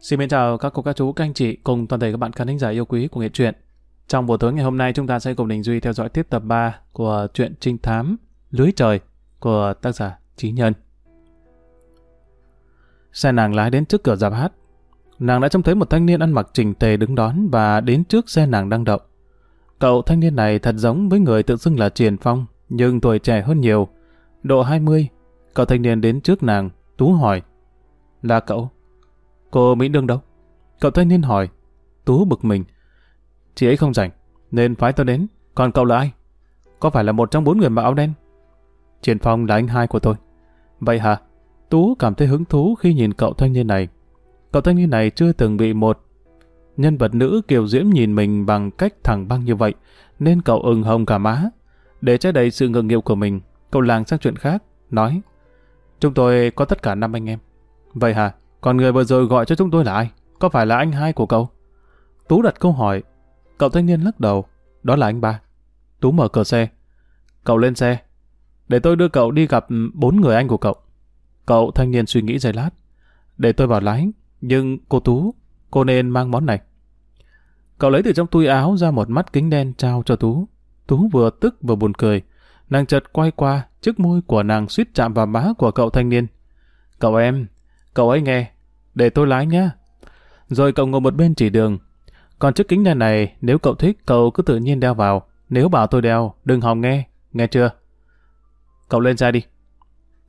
Xin mến chào các cô các chú, các anh chị cùng toàn thể các bạn khán thính giả yêu quý của nghệ truyện. Trong buổi tối ngày hôm nay chúng ta sẽ cùng Đình Duy theo dõi tiếp tập 3 của truyện trinh thám Lưới trời của tác giả trí Nhân. Xe nàng lái đến trước cửa dạp hát. Nàng đã trông thấy một thanh niên ăn mặc chỉnh tề đứng đón và đến trước xe nàng đang đậu. Cậu thanh niên này thật giống với người tự xưng là Triền Phong, nhưng tuổi trẻ hơn nhiều. Độ 20, cậu thanh niên đến trước nàng, Tú hỏi. Là cậu? Cô Mỹ Nương đâu? Cậu thanh niên hỏi. Tú bực mình. Chị ấy không rảnh, nên phái tôi đến. Còn cậu là ai? Có phải là một trong bốn người mặc áo đen? triển Phong là anh hai của tôi. Vậy hả? Tú cảm thấy hứng thú khi nhìn cậu thanh niên này. Cậu thanh niên này chưa từng bị một nhân vật nữ kiều diễm nhìn mình bằng cách thẳng băng như vậy, nên cậu ửng hồng cả má. Để che đầy sự ngượng nghịu của mình, cậu làng sang chuyện khác, nói Chúng tôi có tất cả năm anh em. Vậy hả? Còn người vừa rồi gọi cho chúng tôi là ai? Có phải là anh hai của cậu? Tú đặt câu hỏi. Cậu thanh niên lắc đầu. Đó là anh ba. Tú mở cửa xe. Cậu lên xe. Để tôi đưa cậu đi gặp bốn người anh của cậu. Cậu thanh niên suy nghĩ giây lát. Để tôi vào lái. Nhưng cô Tú, cô nên mang món này. Cậu lấy từ trong túi áo ra một mắt kính đen trao cho Tú. Tú vừa tức vừa buồn cười. Nàng chợt quay qua, chiếc môi của nàng suýt chạm vào má của cậu thanh niên. Cậu em, cậu ấy nghe, để tôi lái nhá. Rồi cậu ngồi một bên chỉ đường. Còn chiếc kính đen này, nếu cậu thích, cậu cứ tự nhiên đeo vào. Nếu bảo tôi đeo, đừng hòng nghe, nghe chưa? Cậu lên xe đi.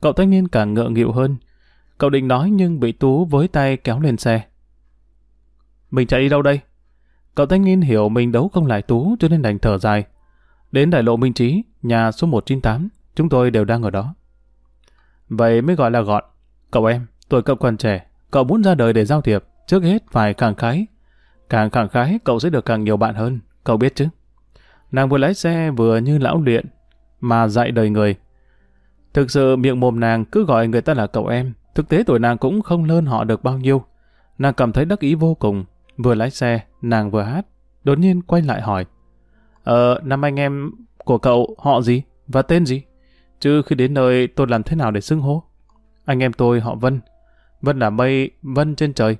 Cậu thanh niên càng ngượng nghịu hơn. Cậu định nói nhưng bị Tú với tay kéo lên xe. Mình chạy đi đâu đây? Cậu thanh niên hiểu mình đấu không lại Tú cho nên đành thở dài. Đến đại lộ Minh Trí, nhà số 198, chúng tôi đều đang ở đó. Vậy mới gọi là gọn. Cậu em, tuổi cậu còn trẻ, cậu muốn ra đời để giao thiệp, trước hết phải càng khái. Càng khẳng khái, cậu sẽ được càng nhiều bạn hơn, cậu biết chứ. Nàng vừa lái xe vừa như lão luyện, mà dạy đời người. Thực sự miệng mồm nàng cứ gọi người ta là cậu em, thực tế tuổi nàng cũng không lớn họ được bao nhiêu. Nàng cảm thấy đắc ý vô cùng, vừa lái xe, nàng vừa hát, đột nhiên quay lại hỏi. Ờ, năm anh em của cậu họ gì và tên gì? Chứ khi đến nơi tôi làm thế nào để xưng hô? Anh em tôi họ Vân. Vân là mây, Vân trên trời.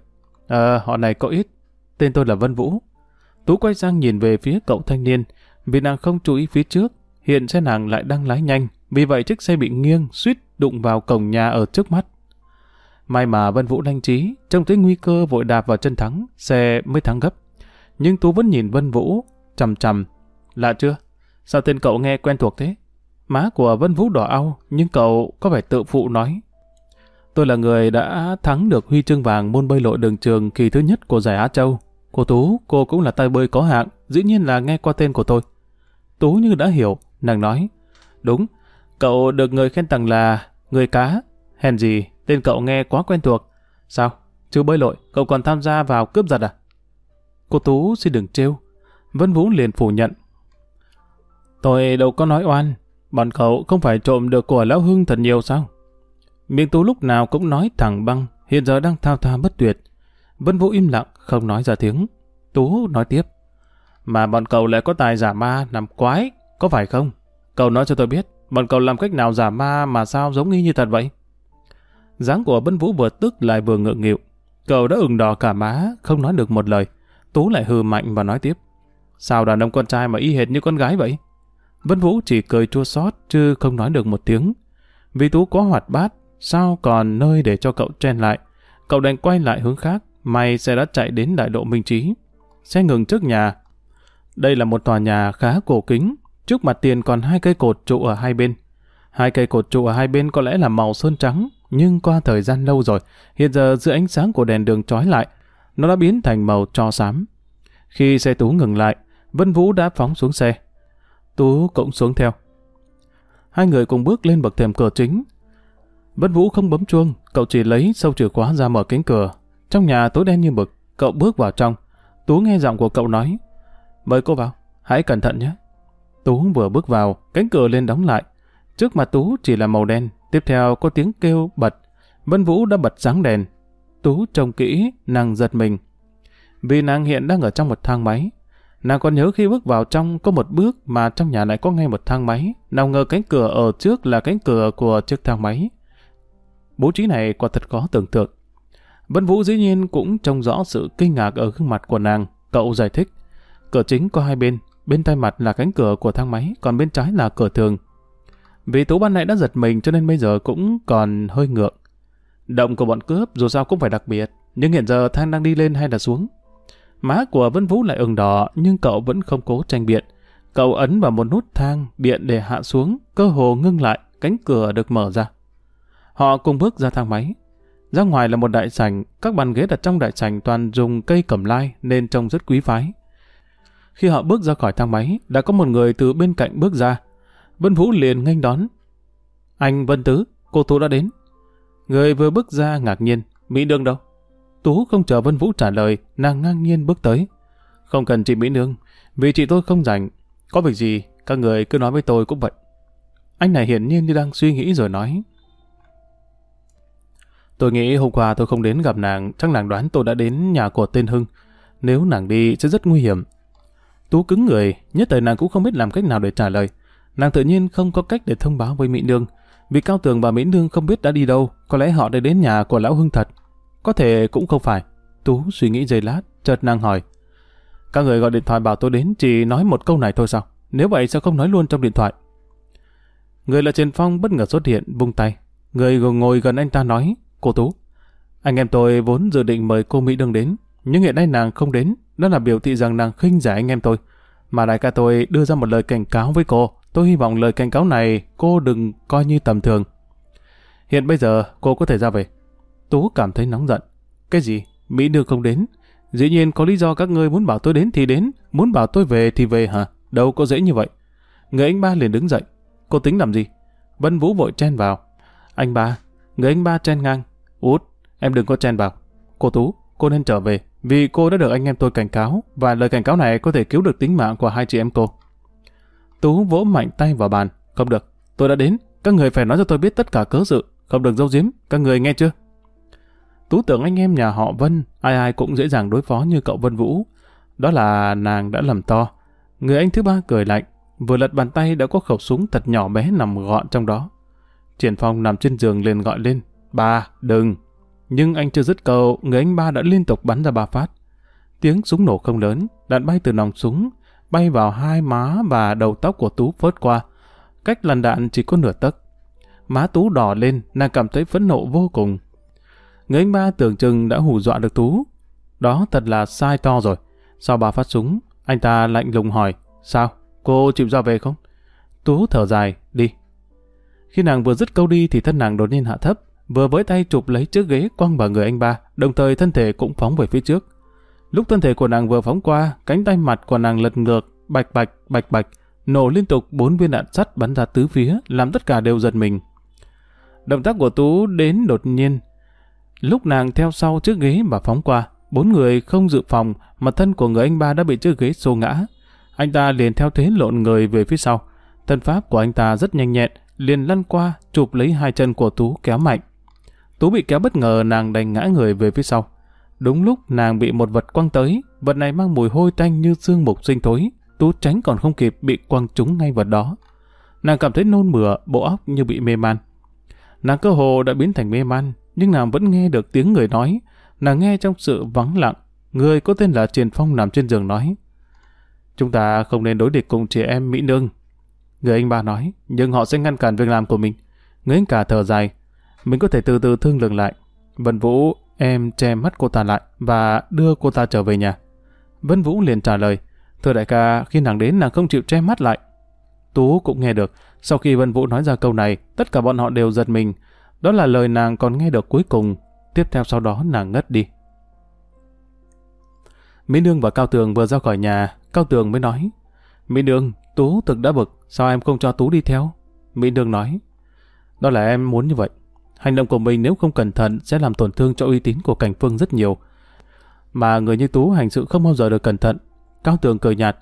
Ờ, họ này có ít. Tên tôi là Vân Vũ. Tú quay sang nhìn về phía cậu thanh niên, vì nàng không chú ý phía trước. Hiện xe nàng lại đang lái nhanh, vì vậy chiếc xe bị nghiêng, suýt đụng vào cổng nhà ở trước mắt. May mà Vân Vũ nhanh trí, trông thấy nguy cơ vội đạp vào chân thắng, xe mới thắng gấp. Nhưng Tú vẫn nhìn Vân Vũ, chầm chầm. Lạ chưa? Sao tên cậu nghe quen thuộc thế? Má của Vân Vũ đỏ au, nhưng cậu có vẻ tự phụ nói. Tôi là người đã thắng được huy chương vàng môn bơi lội đường trường kỳ thứ nhất của giải Á Châu. Cô Tú, cô cũng là tay bơi có hạng, dĩ nhiên là nghe qua tên của tôi. Tú như đã hiểu, nàng nói. Đúng, cậu được người khen tặng là người cá. Hèn gì, tên cậu nghe quá quen thuộc. Sao? Chứ bơi lội, cậu còn tham gia vào cướp giật à? Cô Tú xin đừng trêu. Vân Vũ liền phủ nhận. Tôi đâu có nói oan, bọn cậu không phải trộm được của Lão Hưng thật nhiều sao? Miệng Tú lúc nào cũng nói thẳng băng, hiện giờ đang thao thao bất tuyệt. Vân Vũ im lặng, không nói ra tiếng. Tú nói tiếp. Mà bọn cậu lại có tài giả ma làm quái, có phải không? Cậu nói cho tôi biết, bọn cậu làm cách nào giả ma mà sao giống y như thật vậy? dáng của Vân Vũ vừa tức lại vừa ngượng nghịu. Cậu đã ửng đỏ cả má, không nói được một lời. Tú lại hừ mạnh và nói tiếp. Sao đàn ông con trai mà y hệt như con gái vậy? Vân Vũ chỉ cười chua xót chứ không nói được một tiếng. Vì Tú có hoạt bát, sao còn nơi để cho cậu chen lại. Cậu đành quay lại hướng khác, may xe đã chạy đến đại lộ Minh Trí. Xe ngừng trước nhà. Đây là một tòa nhà khá cổ kính, trước mặt tiền còn hai cây cột trụ ở hai bên. Hai cây cột trụ ở hai bên có lẽ là màu sơn trắng, nhưng qua thời gian lâu rồi, hiện giờ dưới ánh sáng của đèn đường trói lại, nó đã biến thành màu cho xám. Khi xe Tú ngừng lại, Vân Vũ đã phóng xuống xe. Tú cũng xuống theo. Hai người cùng bước lên bậc thềm cửa chính. Vân Vũ không bấm chuông, cậu chỉ lấy sâu chìa khóa ra mở cánh cửa. Trong nhà tối đen như mực, cậu bước vào trong. Tú nghe giọng của cậu nói, mời cô vào, hãy cẩn thận nhé. Tú vừa bước vào, cánh cửa lên đóng lại. Trước mặt Tú chỉ là màu đen, tiếp theo có tiếng kêu bật. Vân Vũ đã bật sáng đèn. Tú trông kỹ, nàng giật mình. Vì nàng hiện đang ở trong một thang máy, Nàng còn nhớ khi bước vào trong có một bước mà trong nhà lại có ngay một thang máy. Nào ngờ cánh cửa ở trước là cánh cửa của chiếc thang máy. Bố trí này quả thật khó tưởng tượng. Vân Vũ dĩ nhiên cũng trông rõ sự kinh ngạc ở gương mặt của nàng. Cậu giải thích. Cửa chính có hai bên, bên tay mặt là cánh cửa của thang máy, còn bên trái là cửa thường. Vì Tú ban nãy đã giật mình cho nên bây giờ cũng còn hơi ngượng. Động của bọn cướp dù sao cũng phải đặc biệt, nhưng hiện giờ thang đang đi lên hay là xuống. Má của Vân Vũ lại ửng đỏ nhưng cậu vẫn không cố tranh biện. Cậu ấn vào một nút thang điện để hạ xuống, cơ hồ ngưng lại, cánh cửa được mở ra. Họ cùng bước ra thang máy. Ra ngoài là một đại sảnh, các bàn ghế đặt trong đại sảnh toàn dùng cây cẩm lai nên trông rất quý phái. Khi họ bước ra khỏi thang máy, đã có một người từ bên cạnh bước ra. Vân Vũ liền nghênh đón. Anh Vân Tứ, cô Tú đã đến. Người vừa bước ra ngạc nhiên, Mỹ Nương đâu? Tú không chờ Vân Vũ trả lời, nàng ngang nhiên bước tới. Không cần chị Mỹ Nương, vì chị tôi không rảnh. Có việc gì, các người cứ nói với tôi cũng vậy. Anh này hiển nhiên như đang suy nghĩ rồi nói. Tôi nghĩ hôm qua tôi không đến gặp nàng, chắc nàng đoán tôi đã đến nhà của tên Hưng. Nếu nàng đi sẽ rất nguy hiểm. Tú cứng người, nhất thời nàng cũng không biết làm cách nào để trả lời. Nàng tự nhiên không có cách để thông báo với Mỹ Nương. Vì Cao Tường và Mỹ Nương không biết đã đi đâu, có lẽ họ đã đến nhà của Lão Hưng thật. Có thể cũng không phải. Tú suy nghĩ giây lát, chợt nàng hỏi. Các người gọi điện thoại bảo tôi đến chỉ nói một câu này thôi sao? Nếu vậy sao không nói luôn trong điện thoại? Người là Trần Phong bất ngờ xuất hiện, bung tay. Người ngồi gần anh ta nói, cô Tú. Anh em tôi vốn dự định mời cô Mỹ Đương đến, nhưng hiện nay nàng không đến, đó là biểu thị rằng nàng khinh giải anh em tôi. Mà đại ca tôi đưa ra một lời cảnh cáo với cô, tôi hy vọng lời cảnh cáo này cô đừng coi như tầm thường. Hiện bây giờ cô có thể ra về. Tú cảm thấy nóng giận. Cái gì? Mỹ Đương không đến? Dĩ nhiên có lý do các ngươi muốn bảo tôi đến thì đến, muốn bảo tôi về thì về hả? Đâu có dễ như vậy. Người anh ba liền đứng dậy. Cô tính làm gì? Vân Vũ vội chen vào. Anh ba, người anh ba chen ngang. Út, em đừng có chen vào. Cô Tú, cô nên trở về, vì cô đã được anh em tôi cảnh cáo, và lời cảnh cáo này có thể cứu được tính mạng của hai chị em cô. Tú vỗ mạnh tay vào bàn. Không được, tôi đã đến, các người phải nói cho tôi biết tất cả cớ sự, không được dâu giếm, các người nghe chưa? Tú tưởng anh em nhà họ Vân, ai ai cũng dễ dàng đối phó như cậu Vân Vũ. Đó là nàng đã lầm to. Người anh thứ ba cười lạnh, vừa lật bàn tay đã có khẩu súng thật nhỏ bé nằm gọn trong đó. Triển Phong nằm trên giường liền gọi lên, ba, đừng. Nhưng anh chưa dứt câu, người anh ba đã liên tục bắn ra ba phát. Tiếng súng nổ không lớn, đạn bay từ nòng súng, bay vào hai má và đầu tóc của Tú phớt qua. Cách lăn đạn chỉ có nửa tấc. Má Tú đỏ lên, nàng cảm thấy phẫn nộ vô cùng. Người anh ba tưởng chừng đã hù dọa được Tú. Đó thật là sai to rồi. Sau ba phát súng, anh ta lạnh lùng hỏi, sao, cô chịu ra về không? Tú thở dài, đi. Khi nàng vừa dứt câu đi thì thân nàng đột nhiên hạ thấp, vừa với tay chụp lấy chiếc ghế quăng vào người anh ba, đồng thời thân thể cũng phóng về phía trước. Lúc thân thể của nàng vừa phóng qua, cánh tay mặt của nàng lật ngược, bạch bạch, bạch bạch, nổ liên tục bốn viên đạn sắt bắn ra tứ phía, làm tất cả đều giật mình. Động tác của Tú đến đột nhiên, Lúc nàng theo sau chiếc ghế và phóng qua, bốn người không dự phòng mà thân của người anh ba đã bị chiếc ghế xô ngã. Anh ta liền theo thế lộn người về phía sau. Thân pháp của anh ta rất nhanh nhẹn, liền lăn qua, chụp lấy hai chân của Tú kéo mạnh. Tú bị kéo bất ngờ nàng đành ngã người về phía sau. Đúng lúc nàng bị một vật quăng tới, vật này mang mùi hôi tanh như xương mục sinh thối. Tú tránh còn không kịp bị quăng trúng ngay vật đó. Nàng cảm thấy nôn mửa, bộ óc như bị mê man. Nàng cơ hồ đã biến thành mê man, nhưng nàng vẫn nghe được tiếng người nói. Nàng nghe trong sự vắng lặng, người có tên là Triền Phong nằm trên giường nói. Chúng ta không nên đối địch cùng chị em Mỹ Nương. Người anh ba nói, nhưng họ sẽ ngăn cản việc làm của mình. Người anh cả thở dài, mình có thể từ từ thương lượng lại. Vân Vũ, em che mắt cô ta lại và đưa cô ta trở về nhà. Vân Vũ liền trả lời, thưa đại ca, khi nàng đến nàng không chịu che mắt lại. Tú cũng nghe được, sau khi Vân Vũ nói ra câu này, tất cả bọn họ đều giật mình, đó là lời nàng còn nghe được cuối cùng, tiếp theo sau đó nàng ngất đi. Mỹ Nương và Cao Tường vừa ra khỏi nhà, Cao Tường mới nói, Mỹ Nương, Tú thực đã bực, sao em không cho Tú đi theo? Mỹ Nương nói, đó là em muốn như vậy. Hành động của mình nếu không cẩn thận sẽ làm tổn thương cho uy tín của Cảnh Phương rất nhiều. Mà người như Tú hành sự không bao giờ được cẩn thận. Cao Tường cười nhạt,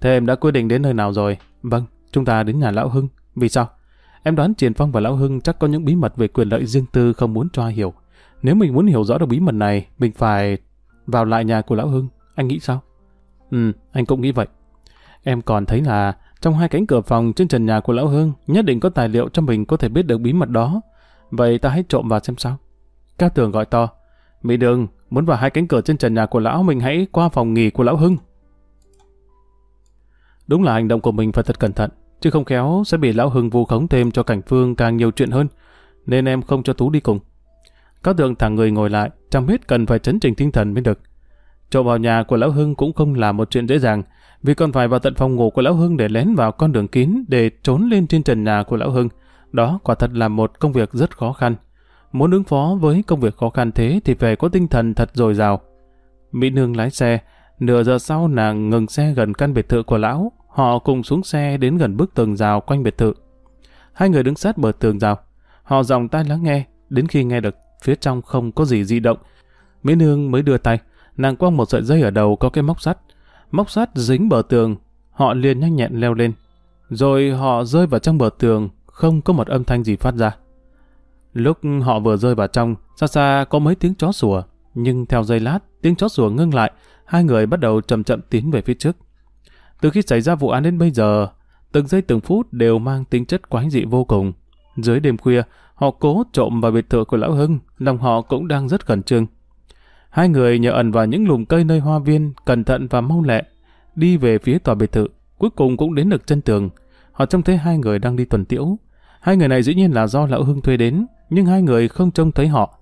thế em đã quyết định đến nơi nào rồi? Vâng, chúng ta đến nhà Lão Hưng. Vì sao? Em đoán Triền Phong và Lão Hưng chắc có những bí mật về quyền lợi riêng tư không muốn cho ai hiểu. Nếu mình muốn hiểu rõ được bí mật này, mình phải vào lại nhà của Lão Hưng. Anh nghĩ sao? Ừ, anh cũng nghĩ vậy. Em còn thấy là trong hai cánh cửa phòng trên trần nhà của Lão Hưng nhất định có tài liệu cho mình có thể biết được bí mật đó. Vậy ta hãy trộm vào xem sao. Ca tường gọi to. Mỹ Đường, muốn vào hai cánh cửa trên trần nhà của lão mình hãy qua phòng nghỉ của lão Hưng. Đúng là hành động của mình phải thật cẩn thận, chứ không khéo sẽ bị lão Hưng vu khống thêm cho cảnh phương càng nhiều chuyện hơn, nên em không cho Tú đi cùng. Cao Tường thẳng người ngồi lại, chẳng biết cần phải chấn trình tinh thần mới được. Trộm vào nhà của lão Hưng cũng không là một chuyện dễ dàng, vì còn phải vào tận phòng ngủ của lão Hưng để lén vào con đường kín để trốn lên trên trần nhà của lão Hưng. Đó quả thật là một công việc rất khó khăn. Muốn ứng phó với công việc khó khăn thế thì phải có tinh thần thật dồi dào. Mỹ Nương lái xe, nửa giờ sau nàng ngừng xe gần căn biệt thự của lão, họ cùng xuống xe đến gần bức tường rào quanh biệt thự. Hai người đứng sát bờ tường rào, họ dòng tai lắng nghe, đến khi nghe được phía trong không có gì di động. Mỹ Nương mới đưa tay, nàng quăng một sợi dây ở đầu có cái móc sắt. Móc sắt dính bờ tường, họ liền nhanh nhẹn leo lên. Rồi họ rơi vào trong bờ tường, không có một âm thanh gì phát ra. Lúc họ vừa rơi vào trong, xa xa có mấy tiếng chó sủa, nhưng theo giây lát, tiếng chó sủa ngưng lại, hai người bắt đầu chậm chậm tiến về phía trước. Từ khi xảy ra vụ án đến bây giờ, từng giây từng phút đều mang tính chất quái dị vô cùng. Dưới đêm khuya, họ cố trộm vào biệt thự của Lão Hưng, lòng họ cũng đang rất khẩn trương. Hai người nhờ ẩn vào những lùm cây nơi hoa viên, cẩn thận và mau lẹ, đi về phía tòa biệt thự, cuối cùng cũng đến được chân tường. Họ trông thấy hai người đang đi tuần tiễu. Hai người này dĩ nhiên là do Lão Hưng thuê đến, nhưng hai người không trông thấy họ.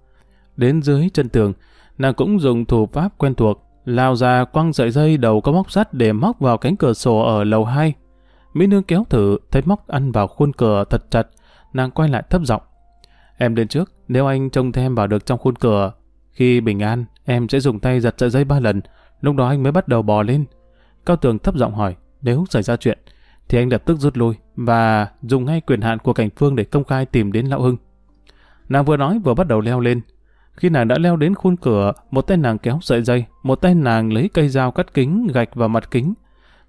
Đến dưới chân tường, nàng cũng dùng thủ pháp quen thuộc, lao ra quăng sợi dây đầu có móc sắt để móc vào cánh cửa sổ ở lầu 2. Mỹ Nương kéo thử, thấy móc ăn vào khuôn cửa thật chặt, nàng quay lại thấp giọng. Em lên trước, nếu anh trông thêm vào được trong khuôn cửa, khi bình an, em sẽ dùng tay giật sợi dây ba lần, lúc đó anh mới bắt đầu bò lên. Cao Tường thấp giọng hỏi, nếu xảy ra chuyện, thì anh lập tức rút lui và dùng ngay quyền hạn của cảnh phương để công khai tìm đến Lão Hưng. Nàng vừa nói vừa bắt đầu leo lên. Khi nàng đã leo đến khuôn cửa, một tay nàng kéo sợi dây, một tay nàng lấy cây dao cắt kính gạch vào mặt kính.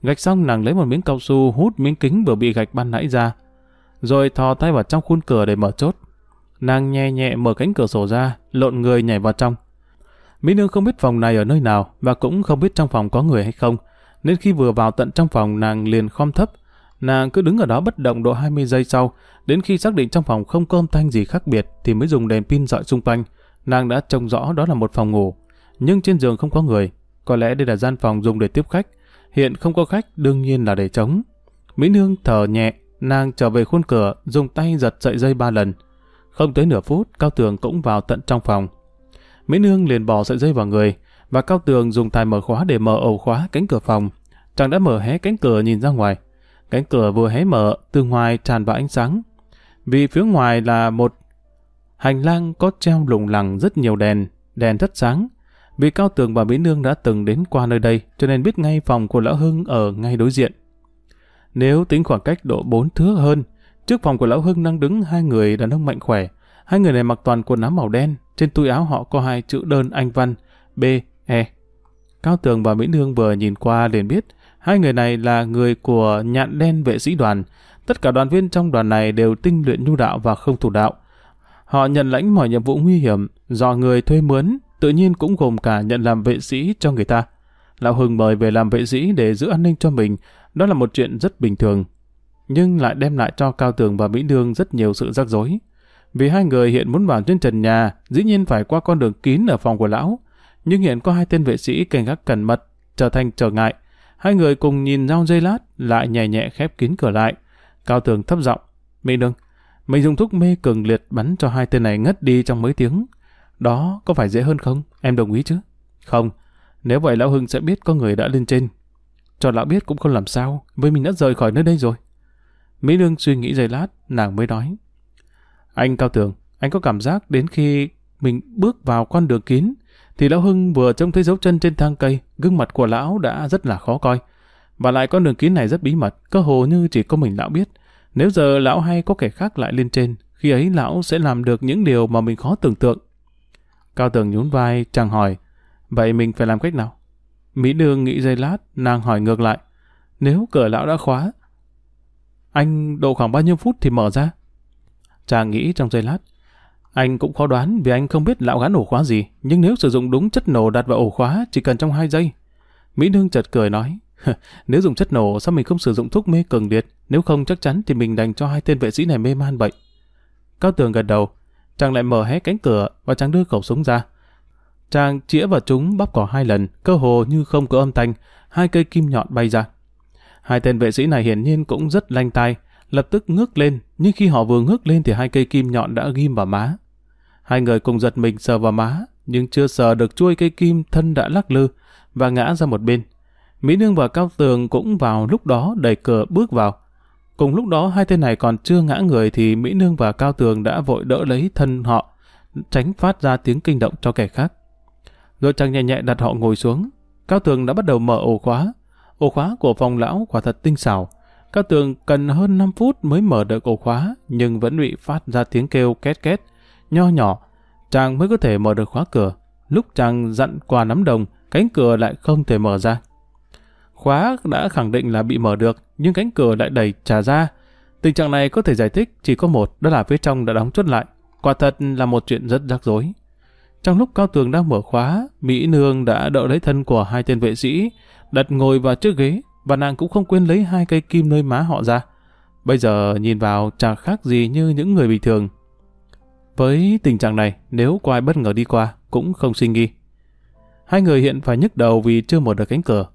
Gạch xong nàng lấy một miếng cao su hút miếng kính vừa bị gạch ban nãy ra. Rồi thò tay vào trong khuôn cửa để mở chốt. Nàng nhẹ nhẹ mở cánh cửa sổ ra, lộn người nhảy vào trong. Mỹ Nương không biết phòng này ở nơi nào và cũng không biết trong phòng có người hay không. Nên khi vừa vào tận trong phòng nàng liền khom thấp. Nàng cứ đứng ở đó bất động độ 20 giây sau, đến khi xác định trong phòng không có âm thanh gì khác biệt thì mới dùng đèn pin dọi xung quanh. Nàng đã trông rõ đó là một phòng ngủ, nhưng trên giường không có người. Có lẽ đây là gian phòng dùng để tiếp khách. Hiện không có khách, đương nhiên là để trống. Mỹ Nương thở nhẹ, nàng trở về khuôn cửa, dùng tay giật sợi dây ba lần. Không tới nửa phút, Cao Tường cũng vào tận trong phòng. Mỹ Nương liền bỏ sợi dây vào người, và Cao Tường dùng tài mở khóa để mở ổ khóa cánh cửa phòng. Chàng đã mở hé cánh cửa nhìn ra ngoài. Cánh cửa vừa hé mở, từ ngoài tràn vào ánh sáng. Vì phía ngoài là một hành lang có treo lủng lẳng rất nhiều đèn, đèn rất sáng. Vì Cao Tường và Mỹ Nương đã từng đến qua nơi đây, cho nên biết ngay phòng của Lão Hưng ở ngay đối diện. Nếu tính khoảng cách độ 4 thước hơn, trước phòng của Lão Hưng đang đứng hai người đàn ông mạnh khỏe. Hai người này mặc toàn quần áo màu đen, trên túi áo họ có hai chữ đơn Anh văn B, E. Cao Tường và Mỹ Nương vừa nhìn qua liền biết hai người này là người của nhạn đen vệ sĩ đoàn. Tất cả đoàn viên trong đoàn này đều tinh luyện nhu đạo và không thủ đạo. Họ nhận lãnh mọi nhiệm vụ nguy hiểm do người thuê mướn, tự nhiên cũng gồm cả nhận làm vệ sĩ cho người ta. Lão Hưng mời về làm vệ sĩ để giữ an ninh cho mình, đó là một chuyện rất bình thường. Nhưng lại đem lại cho Cao Tường và Mỹ Nương rất nhiều sự rắc rối. Vì hai người hiện muốn vào trên trần nhà, dĩ nhiên phải qua con đường kín ở phòng của lão. Nhưng hiện có hai tên vệ sĩ cảnh gác cẩn mật, trở thành trở ngại. Hai người cùng nhìn nhau dây lát, lại nhẹ nhẹ khép kín cửa lại. Cao tường thấp giọng, Mỹ Nương, mình dùng thuốc mê cường liệt bắn cho hai tên này ngất đi trong mấy tiếng. Đó có phải dễ hơn không? Em đồng ý chứ? Không, nếu vậy lão Hưng sẽ biết có người đã lên trên. Cho lão biết cũng không làm sao, với mình đã rời khỏi nơi đây rồi. Mỹ Nương suy nghĩ giây lát, nàng mới nói. Anh Cao Tường, anh có cảm giác đến khi mình bước vào con đường kín, thì Lão Hưng vừa trông thấy dấu chân trên thang cây, gương mặt của Lão đã rất là khó coi. Và lại con đường kín này rất bí mật, cơ hồ như chỉ có mình Lão biết. Nếu giờ Lão hay có kẻ khác lại lên trên, khi ấy Lão sẽ làm được những điều mà mình khó tưởng tượng. Cao Tường nhún vai, chàng hỏi, vậy mình phải làm cách nào? Mỹ Đường nghĩ giây lát, nàng hỏi ngược lại, nếu cửa Lão đã khóa, anh độ khoảng bao nhiêu phút thì mở ra? Chàng nghĩ trong giây lát. Anh cũng khó đoán vì anh không biết lão gắn ổ khóa gì, nhưng nếu sử dụng đúng chất nổ đặt vào ổ khóa chỉ cần trong 2 giây. Mỹ Nương chợt cười nói, nếu dùng chất nổ sao mình không sử dụng thuốc mê cường liệt, nếu không chắc chắn thì mình đành cho hai tên vệ sĩ này mê man bệnh. Cao Tường gật đầu, chàng lại mở hé cánh cửa và chàng đưa khẩu súng ra. Chàng chĩa vào chúng bắp cỏ hai lần, cơ hồ như không có âm thanh, hai cây kim nhọn bay ra. Hai tên vệ sĩ này hiển nhiên cũng rất lanh tai, lập tức ngước lên, nhưng khi họ vừa ngước lên thì hai cây kim nhọn đã ghim vào má. Hai người cùng giật mình sờ vào má, nhưng chưa sờ được chuôi cây kim thân đã lắc lư và ngã ra một bên. Mỹ Nương và Cao Tường cũng vào lúc đó đẩy cửa bước vào. Cùng lúc đó hai tên này còn chưa ngã người thì Mỹ Nương và Cao Tường đã vội đỡ lấy thân họ, tránh phát ra tiếng kinh động cho kẻ khác. Rồi chàng nhẹ nhẹ đặt họ ngồi xuống. Cao Tường đã bắt đầu mở ổ khóa. Ổ khóa của phòng lão quả thật tinh xảo. Cao Tường cần hơn 5 phút mới mở được ổ khóa, nhưng vẫn bị phát ra tiếng kêu két két, nho nhỏ. Chàng mới có thể mở được khóa cửa. Lúc chàng dặn qua nắm đồng, cánh cửa lại không thể mở ra. Khóa đã khẳng định là bị mở được, nhưng cánh cửa lại đẩy trả ra. Tình trạng này có thể giải thích chỉ có một, đó là phía trong đã đóng chốt lại. Quả thật là một chuyện rất rắc rối. Trong lúc Cao Tường đang mở khóa, Mỹ Nương đã đỡ lấy thân của hai tên vệ sĩ, đặt ngồi vào chiếc ghế, và nàng cũng không quên lấy hai cây kim nơi má họ ra. Bây giờ nhìn vào chẳng khác gì như những người bình thường. Với tình trạng này, nếu có ai bất ngờ đi qua, cũng không sinh nghi. Hai người hiện phải nhức đầu vì chưa mở được cánh cửa.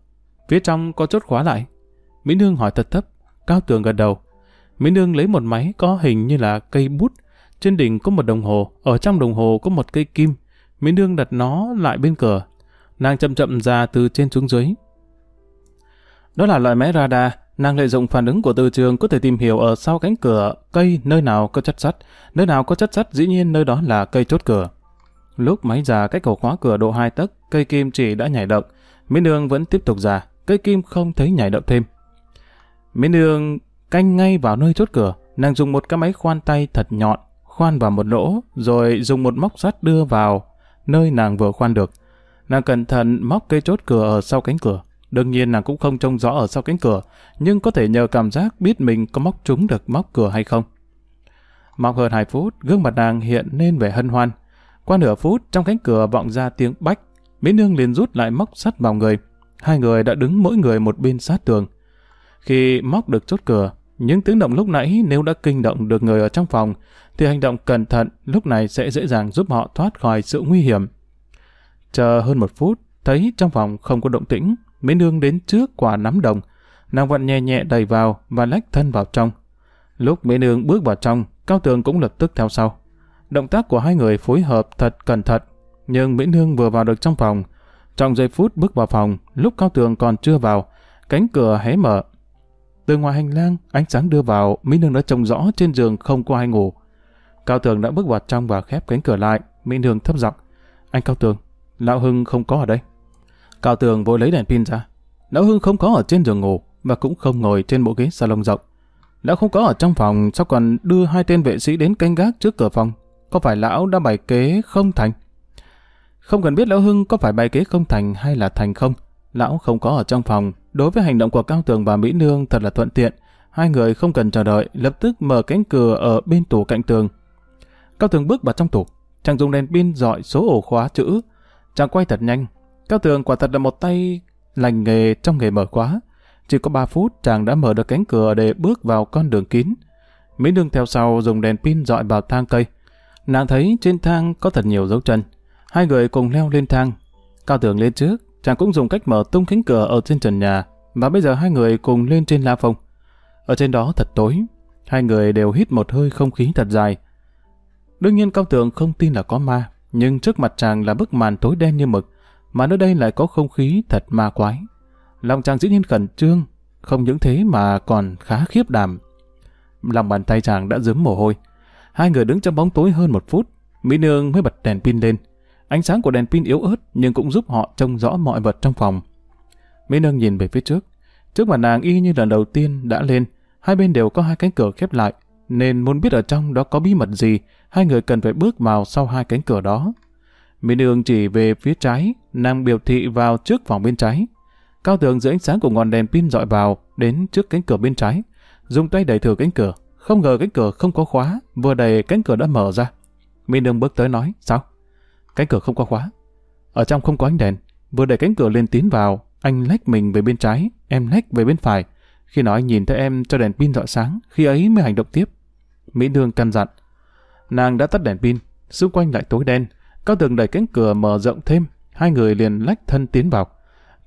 Phía trong có chốt khóa lại. Mỹ Nương hỏi thật thấp, Cao Tường gật đầu. Mỹ Nương lấy một máy có hình như là cây bút. Trên đỉnh có một đồng hồ, ở trong đồng hồ có một cây kim. Mỹ Nương đặt nó lại bên cửa. Nàng chậm chậm ra từ trên xuống dưới. Đó là loại máy radar, nàng lợi dụng phản ứng của từ trường có thể tìm hiểu ở sau cánh cửa cây nơi nào có chất sắt, nơi nào có chất sắt dĩ nhiên nơi đó là cây chốt cửa. Lúc máy già cách ổ khóa cửa độ 2 tấc, cây kim chỉ đã nhảy động, Mỹ Nương vẫn tiếp tục già, cây kim không thấy nhảy động thêm. Mỹ Nương canh ngay vào nơi chốt cửa, nàng dùng một cái máy khoan tay thật nhọn, khoan vào một lỗ, rồi dùng một móc sắt đưa vào nơi nàng vừa khoan được. Nàng cẩn thận móc cây chốt cửa ở sau cánh cửa. Đương nhiên nàng cũng không trông rõ ở sau cánh cửa, nhưng có thể nhờ cảm giác biết mình có móc trúng được móc cửa hay không. Mọc hơn 2 phút, gương mặt nàng hiện nên vẻ hân hoan. Qua nửa phút, trong cánh cửa vọng ra tiếng bách. Mỹ Nương liền rút lại móc sắt vào người. Hai người đã đứng mỗi người một bên sát tường. Khi móc được chốt cửa, những tiếng động lúc nãy nếu đã kinh động được người ở trong phòng, thì hành động cẩn thận lúc này sẽ dễ dàng giúp họ thoát khỏi sự nguy hiểm. Chờ hơn một phút, thấy trong phòng không có động tĩnh, Mỹ Nương đến trước quả nắm đồng, nàng vặn nhẹ nhẹ đẩy vào và lách thân vào trong. Lúc Mỹ Nương bước vào trong, Cao Tường cũng lập tức theo sau. Động tác của hai người phối hợp thật cẩn thận, nhưng Mỹ Nương vừa vào được trong phòng. Trong giây phút bước vào phòng, lúc Cao Tường còn chưa vào, cánh cửa hé mở. Từ ngoài hành lang, ánh sáng đưa vào, Mỹ Nương đã trông rõ trên giường không có ai ngủ. Cao Tường đã bước vào trong và khép cánh cửa lại, Mỹ Nương thấp giọng. Anh Cao Tường, Lão Hưng không có ở đây. Cao Tường vội lấy đèn pin ra. Lão Hưng không có ở trên giường ngủ và cũng không ngồi trên bộ ghế salon rộng. Lão không có ở trong phòng, sao còn đưa hai tên vệ sĩ đến canh gác trước cửa phòng? Có phải lão đã bày kế không thành? Không cần biết lão Hưng có phải bày kế không thành hay là thành không. Lão không có ở trong phòng. Đối với hành động của Cao Tường và Mỹ Nương thật là thuận tiện. Hai người không cần chờ đợi, lập tức mở cánh cửa ở bên tủ cạnh tường. Cao Tường bước vào trong tủ. Chàng dùng đèn pin dọi số ổ khóa chữ. Chàng quay thật nhanh, Cao Tường quả thật là một tay lành nghề trong nghề mở khóa. Chỉ có 3 phút chàng đã mở được cánh cửa để bước vào con đường kín. Mỹ Nương theo sau dùng đèn pin dọi vào thang cây. Nàng thấy trên thang có thật nhiều dấu chân. Hai người cùng leo lên thang. Cao Tường lên trước, chàng cũng dùng cách mở tung cánh cửa ở trên trần nhà. Và bây giờ hai người cùng lên trên la phong. Ở trên đó thật tối. Hai người đều hít một hơi không khí thật dài. Đương nhiên Cao Tường không tin là có ma. Nhưng trước mặt chàng là bức màn tối đen như mực mà nơi đây lại có không khí thật ma quái. Lòng chàng dĩ nhiên khẩn trương, không những thế mà còn khá khiếp đảm. Lòng bàn tay chàng đã dướm mồ hôi. Hai người đứng trong bóng tối hơn một phút, Mỹ Nương mới bật đèn pin lên. Ánh sáng của đèn pin yếu ớt nhưng cũng giúp họ trông rõ mọi vật trong phòng. Mỹ Nương nhìn về phía trước. Trước mặt nàng y như lần đầu tiên đã lên, hai bên đều có hai cánh cửa khép lại, nên muốn biết ở trong đó có bí mật gì, hai người cần phải bước vào sau hai cánh cửa đó. Mỹ Nương chỉ về phía trái, nàng biểu thị vào trước phòng bên trái. Cao tường dưới ánh sáng của ngọn đèn pin dọi vào, đến trước cánh cửa bên trái. Dùng tay đẩy thử cánh cửa, không ngờ cánh cửa không có khóa, vừa đẩy cánh cửa đã mở ra. Mỹ Đường bước tới nói, sao? Cánh cửa không có khóa. Ở trong không có ánh đèn, vừa đẩy cánh cửa lên tiến vào, anh lách mình về bên trái, em lách về bên phải. Khi nói nhìn thấy em cho đèn pin dọi sáng, khi ấy mới hành động tiếp. Mỹ Đường căn dặn. Nàng đã tắt đèn pin, xung quanh lại tối đen, Cao Tường đẩy cánh cửa mở rộng thêm, hai người liền lách thân tiến vào.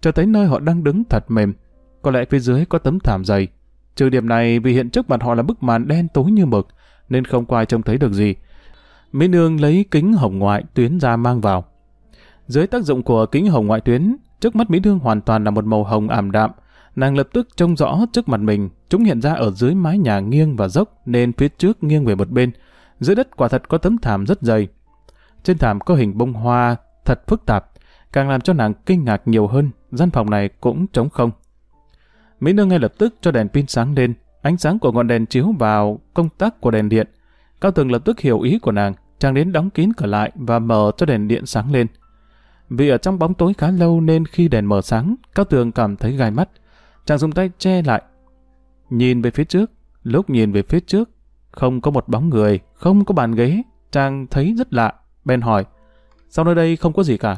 Cho tới nơi họ đang đứng thật mềm, có lẽ phía dưới có tấm thảm dày. Trừ điểm này vì hiện trước mặt họ là bức màn đen tối như mực, nên không có ai trông thấy được gì. Mỹ Nương lấy kính hồng ngoại tuyến ra mang vào. Dưới tác dụng của kính hồng ngoại tuyến, trước mắt Mỹ Nương hoàn toàn là một màu hồng ảm đạm. Nàng lập tức trông rõ trước mặt mình, chúng hiện ra ở dưới mái nhà nghiêng và dốc nên phía trước nghiêng về một bên. Dưới đất quả thật có tấm thảm rất dày. Trên thảm có hình bông hoa thật phức tạp, càng làm cho nàng kinh ngạc nhiều hơn, gian phòng này cũng trống không. Mỹ Nương ngay lập tức cho đèn pin sáng lên, ánh sáng của ngọn đèn chiếu vào công tắc của đèn điện. Cao Tường lập tức hiểu ý của nàng, chàng đến đóng kín cửa lại và mở cho đèn điện sáng lên. Vì ở trong bóng tối khá lâu nên khi đèn mở sáng, Cao Tường cảm thấy gai mắt. Chàng dùng tay che lại. Nhìn về phía trước, lúc nhìn về phía trước, không có một bóng người, không có bàn ghế. Chàng thấy rất lạ, bèn hỏi, sao nơi đây không có gì cả?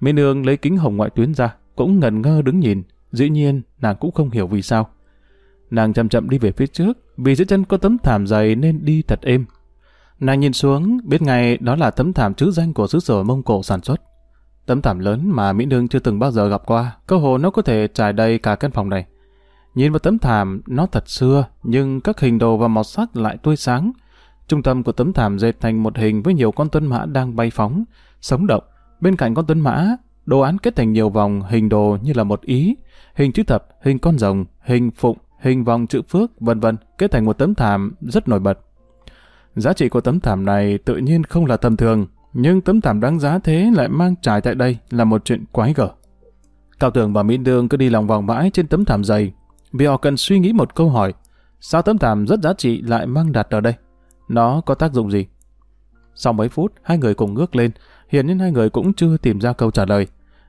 Mỹ Nương lấy kính hồng ngoại tuyến ra, cũng ngần ngơ đứng nhìn. Dĩ nhiên, nàng cũng không hiểu vì sao. Nàng chậm chậm đi về phía trước, vì dưới chân có tấm thảm dày nên đi thật êm. Nàng nhìn xuống, biết ngay đó là tấm thảm chữ danh của xứ sở Mông Cổ sản xuất. Tấm thảm lớn mà Mỹ Nương chưa từng bao giờ gặp qua, cơ hồ nó có thể trải đầy cả căn phòng này. Nhìn vào tấm thảm, nó thật xưa, nhưng các hình đồ và màu sắc lại tươi sáng. Trung tâm của tấm thảm dệt thành một hình với nhiều con tuân mã đang bay phóng, sống động. Bên cạnh con tuấn mã, đồ án kết thành nhiều vòng hình đồ như là một ý, hình chữ thập, hình con rồng, hình phụng, hình vòng chữ phước, vân vân, kết thành một tấm thảm rất nổi bật. Giá trị của tấm thảm này tự nhiên không là tầm thường, nhưng tấm thảm đáng giá thế lại mang trải tại đây là một chuyện quái gở. Cao Tường và Mỹ Đương cứ đi lòng vòng mãi trên tấm thảm dày, vì họ cần suy nghĩ một câu hỏi, sao tấm thảm rất giá trị lại mang đặt ở đây? Nó có tác dụng gì? Sau mấy phút, hai người cùng ngước lên, hiện nhiên hai người cũng chưa tìm ra câu trả lời.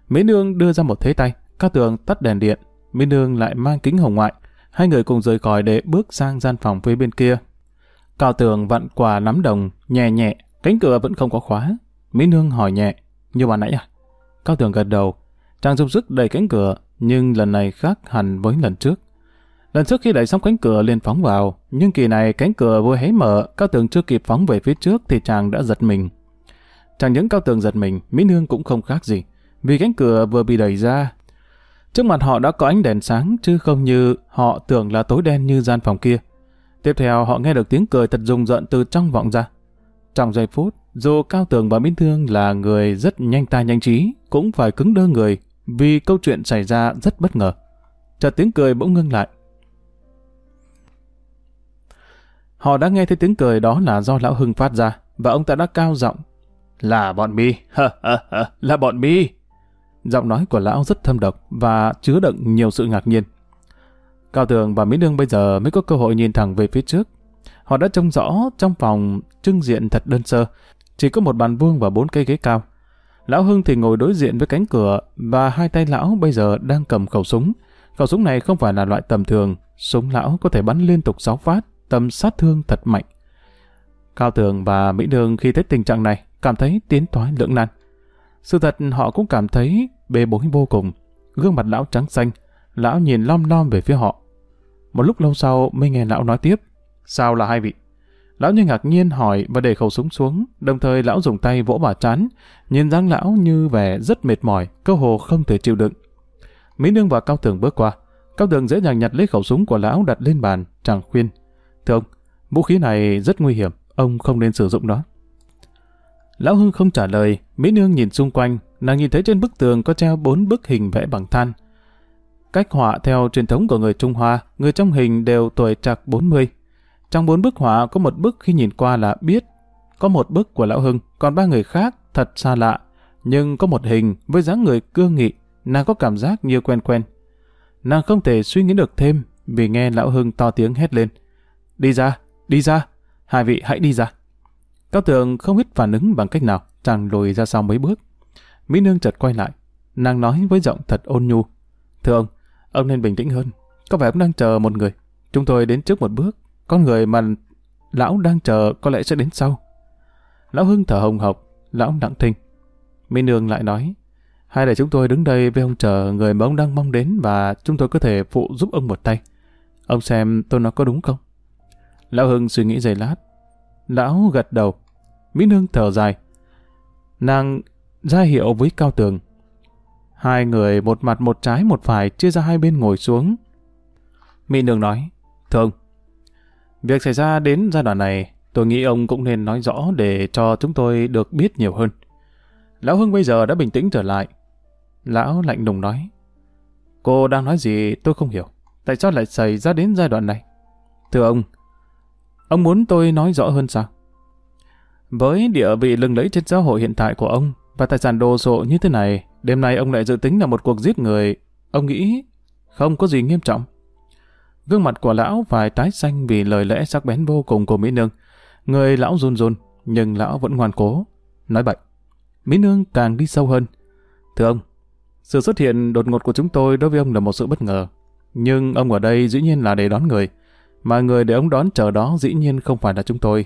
Mỹ Nương đưa ra một thế tay, Cao Tường tắt đèn điện, Mỹ Nương lại mang kính hồng ngoại, hai người cùng rời khỏi để bước sang gian phòng phía bên kia. Cao Tường vặn quà nắm đồng, nhẹ nhẹ, cánh cửa vẫn không có khóa. Mỹ Nương hỏi nhẹ, như bà nãy à? Cao Tường gật đầu, chàng dùng sức đẩy cánh cửa, nhưng lần này khác hẳn với lần trước. Lần trước khi đẩy xong cánh cửa liền phóng vào, nhưng kỳ này cánh cửa vừa hé mở, Cao Tường chưa kịp phóng về phía trước thì chàng đã giật mình. Chẳng những Cao Tường giật mình, Mỹ Nương cũng không khác gì, vì cánh cửa vừa bị đẩy ra. Trước mặt họ đã có ánh đèn sáng chứ không như họ tưởng là tối đen như gian phòng kia. Tiếp theo họ nghe được tiếng cười thật rùng rợn từ trong vọng ra. Trong giây phút, dù Cao Tường và Mỹ Thương là người rất nhanh tay nhanh trí, cũng phải cứng đơ người vì câu chuyện xảy ra rất bất ngờ. Chợt tiếng cười bỗng ngưng lại. Họ đã nghe thấy tiếng cười đó là do Lão Hưng phát ra, và ông ta đã cao giọng. Là bọn mi, là bọn mi. Giọng nói của Lão rất thâm độc và chứa đựng nhiều sự ngạc nhiên. Cao Tường và Mỹ Đương bây giờ mới có cơ hội nhìn thẳng về phía trước. Họ đã trông rõ trong phòng trưng diện thật đơn sơ, chỉ có một bàn vuông và bốn cây ghế cao. Lão Hưng thì ngồi đối diện với cánh cửa và hai tay lão bây giờ đang cầm khẩu súng. Khẩu súng này không phải là loại tầm thường, súng lão có thể bắn liên tục 6 phát, tầm sát thương thật mạnh. Cao Tường và Mỹ Đường khi thấy tình trạng này cảm thấy tiến thoái lưỡng nan. Sự thật họ cũng cảm thấy bê bối vô cùng. Gương mặt lão trắng xanh, lão nhìn lom lom về phía họ. Một lúc lâu sau mới nghe lão nói tiếp. Sao là hai vị? Lão như ngạc nhiên hỏi và để khẩu súng xuống, đồng thời lão dùng tay vỗ bà chán, nhìn dáng lão như vẻ rất mệt mỏi, cơ hồ không thể chịu đựng. Mỹ Nương và Cao Tường bước qua. Cao Tường dễ dàng nhặt lấy khẩu súng của lão đặt lên bàn, chàng khuyên. Thưa ông, vũ khí này rất nguy hiểm, ông không nên sử dụng nó. Lão Hưng không trả lời, Mỹ Nương nhìn xung quanh, nàng nhìn thấy trên bức tường có treo bốn bức hình vẽ bằng than. Cách họa theo truyền thống của người Trung Hoa, người trong hình đều tuổi trạc 40. Trong bốn bức họa có một bức khi nhìn qua là biết, có một bức của Lão Hưng, còn ba người khác thật xa lạ, nhưng có một hình với dáng người cương nghị, nàng có cảm giác như quen quen. Nàng không thể suy nghĩ được thêm vì nghe Lão Hưng to tiếng hét lên. Đi ra, đi ra, hai vị hãy đi ra. Cao tường không biết phản ứng bằng cách nào, chàng lùi ra sau mấy bước. Mỹ Nương chợt quay lại, nàng nói với giọng thật ôn nhu. Thưa ông, ông nên bình tĩnh hơn. Có vẻ ông đang chờ một người. Chúng tôi đến trước một bước. Con người mà lão đang chờ có lẽ sẽ đến sau. Lão Hưng thở hồng hộc, lão nặng thinh. Mỹ Nương lại nói, hay là chúng tôi đứng đây với ông chờ người mà ông đang mong đến và chúng tôi có thể phụ giúp ông một tay. Ông xem tôi nói có đúng không? Lão Hưng suy nghĩ giây lát. Lão gật đầu. Mỹ Nương thở dài. Nàng ra hiệu với Cao Tường. Hai người một mặt một trái một phải chia ra hai bên ngồi xuống. Mỹ Nương nói, Thưa ông, việc xảy ra đến giai đoạn này, tôi nghĩ ông cũng nên nói rõ để cho chúng tôi được biết nhiều hơn. Lão Hưng bây giờ đã bình tĩnh trở lại. Lão lạnh lùng nói, Cô đang nói gì tôi không hiểu. Tại sao lại xảy ra đến giai đoạn này? Thưa ông, ông muốn tôi nói rõ hơn sao? Với địa vị lừng lẫy trên xã hội hiện tại của ông và tài sản đồ sộ như thế này, đêm nay ông lại dự tính là một cuộc giết người. Ông nghĩ không có gì nghiêm trọng. Gương mặt của lão phải tái xanh vì lời lẽ sắc bén vô cùng của Mỹ Nương. Người lão run run, nhưng lão vẫn ngoan cố. Nói bậy. Mỹ Nương càng đi sâu hơn. Thưa ông, sự xuất hiện đột ngột của chúng tôi đối với ông là một sự bất ngờ. Nhưng ông ở đây dĩ nhiên là để đón người. Mà người để ông đón chờ đó dĩ nhiên không phải là chúng tôi.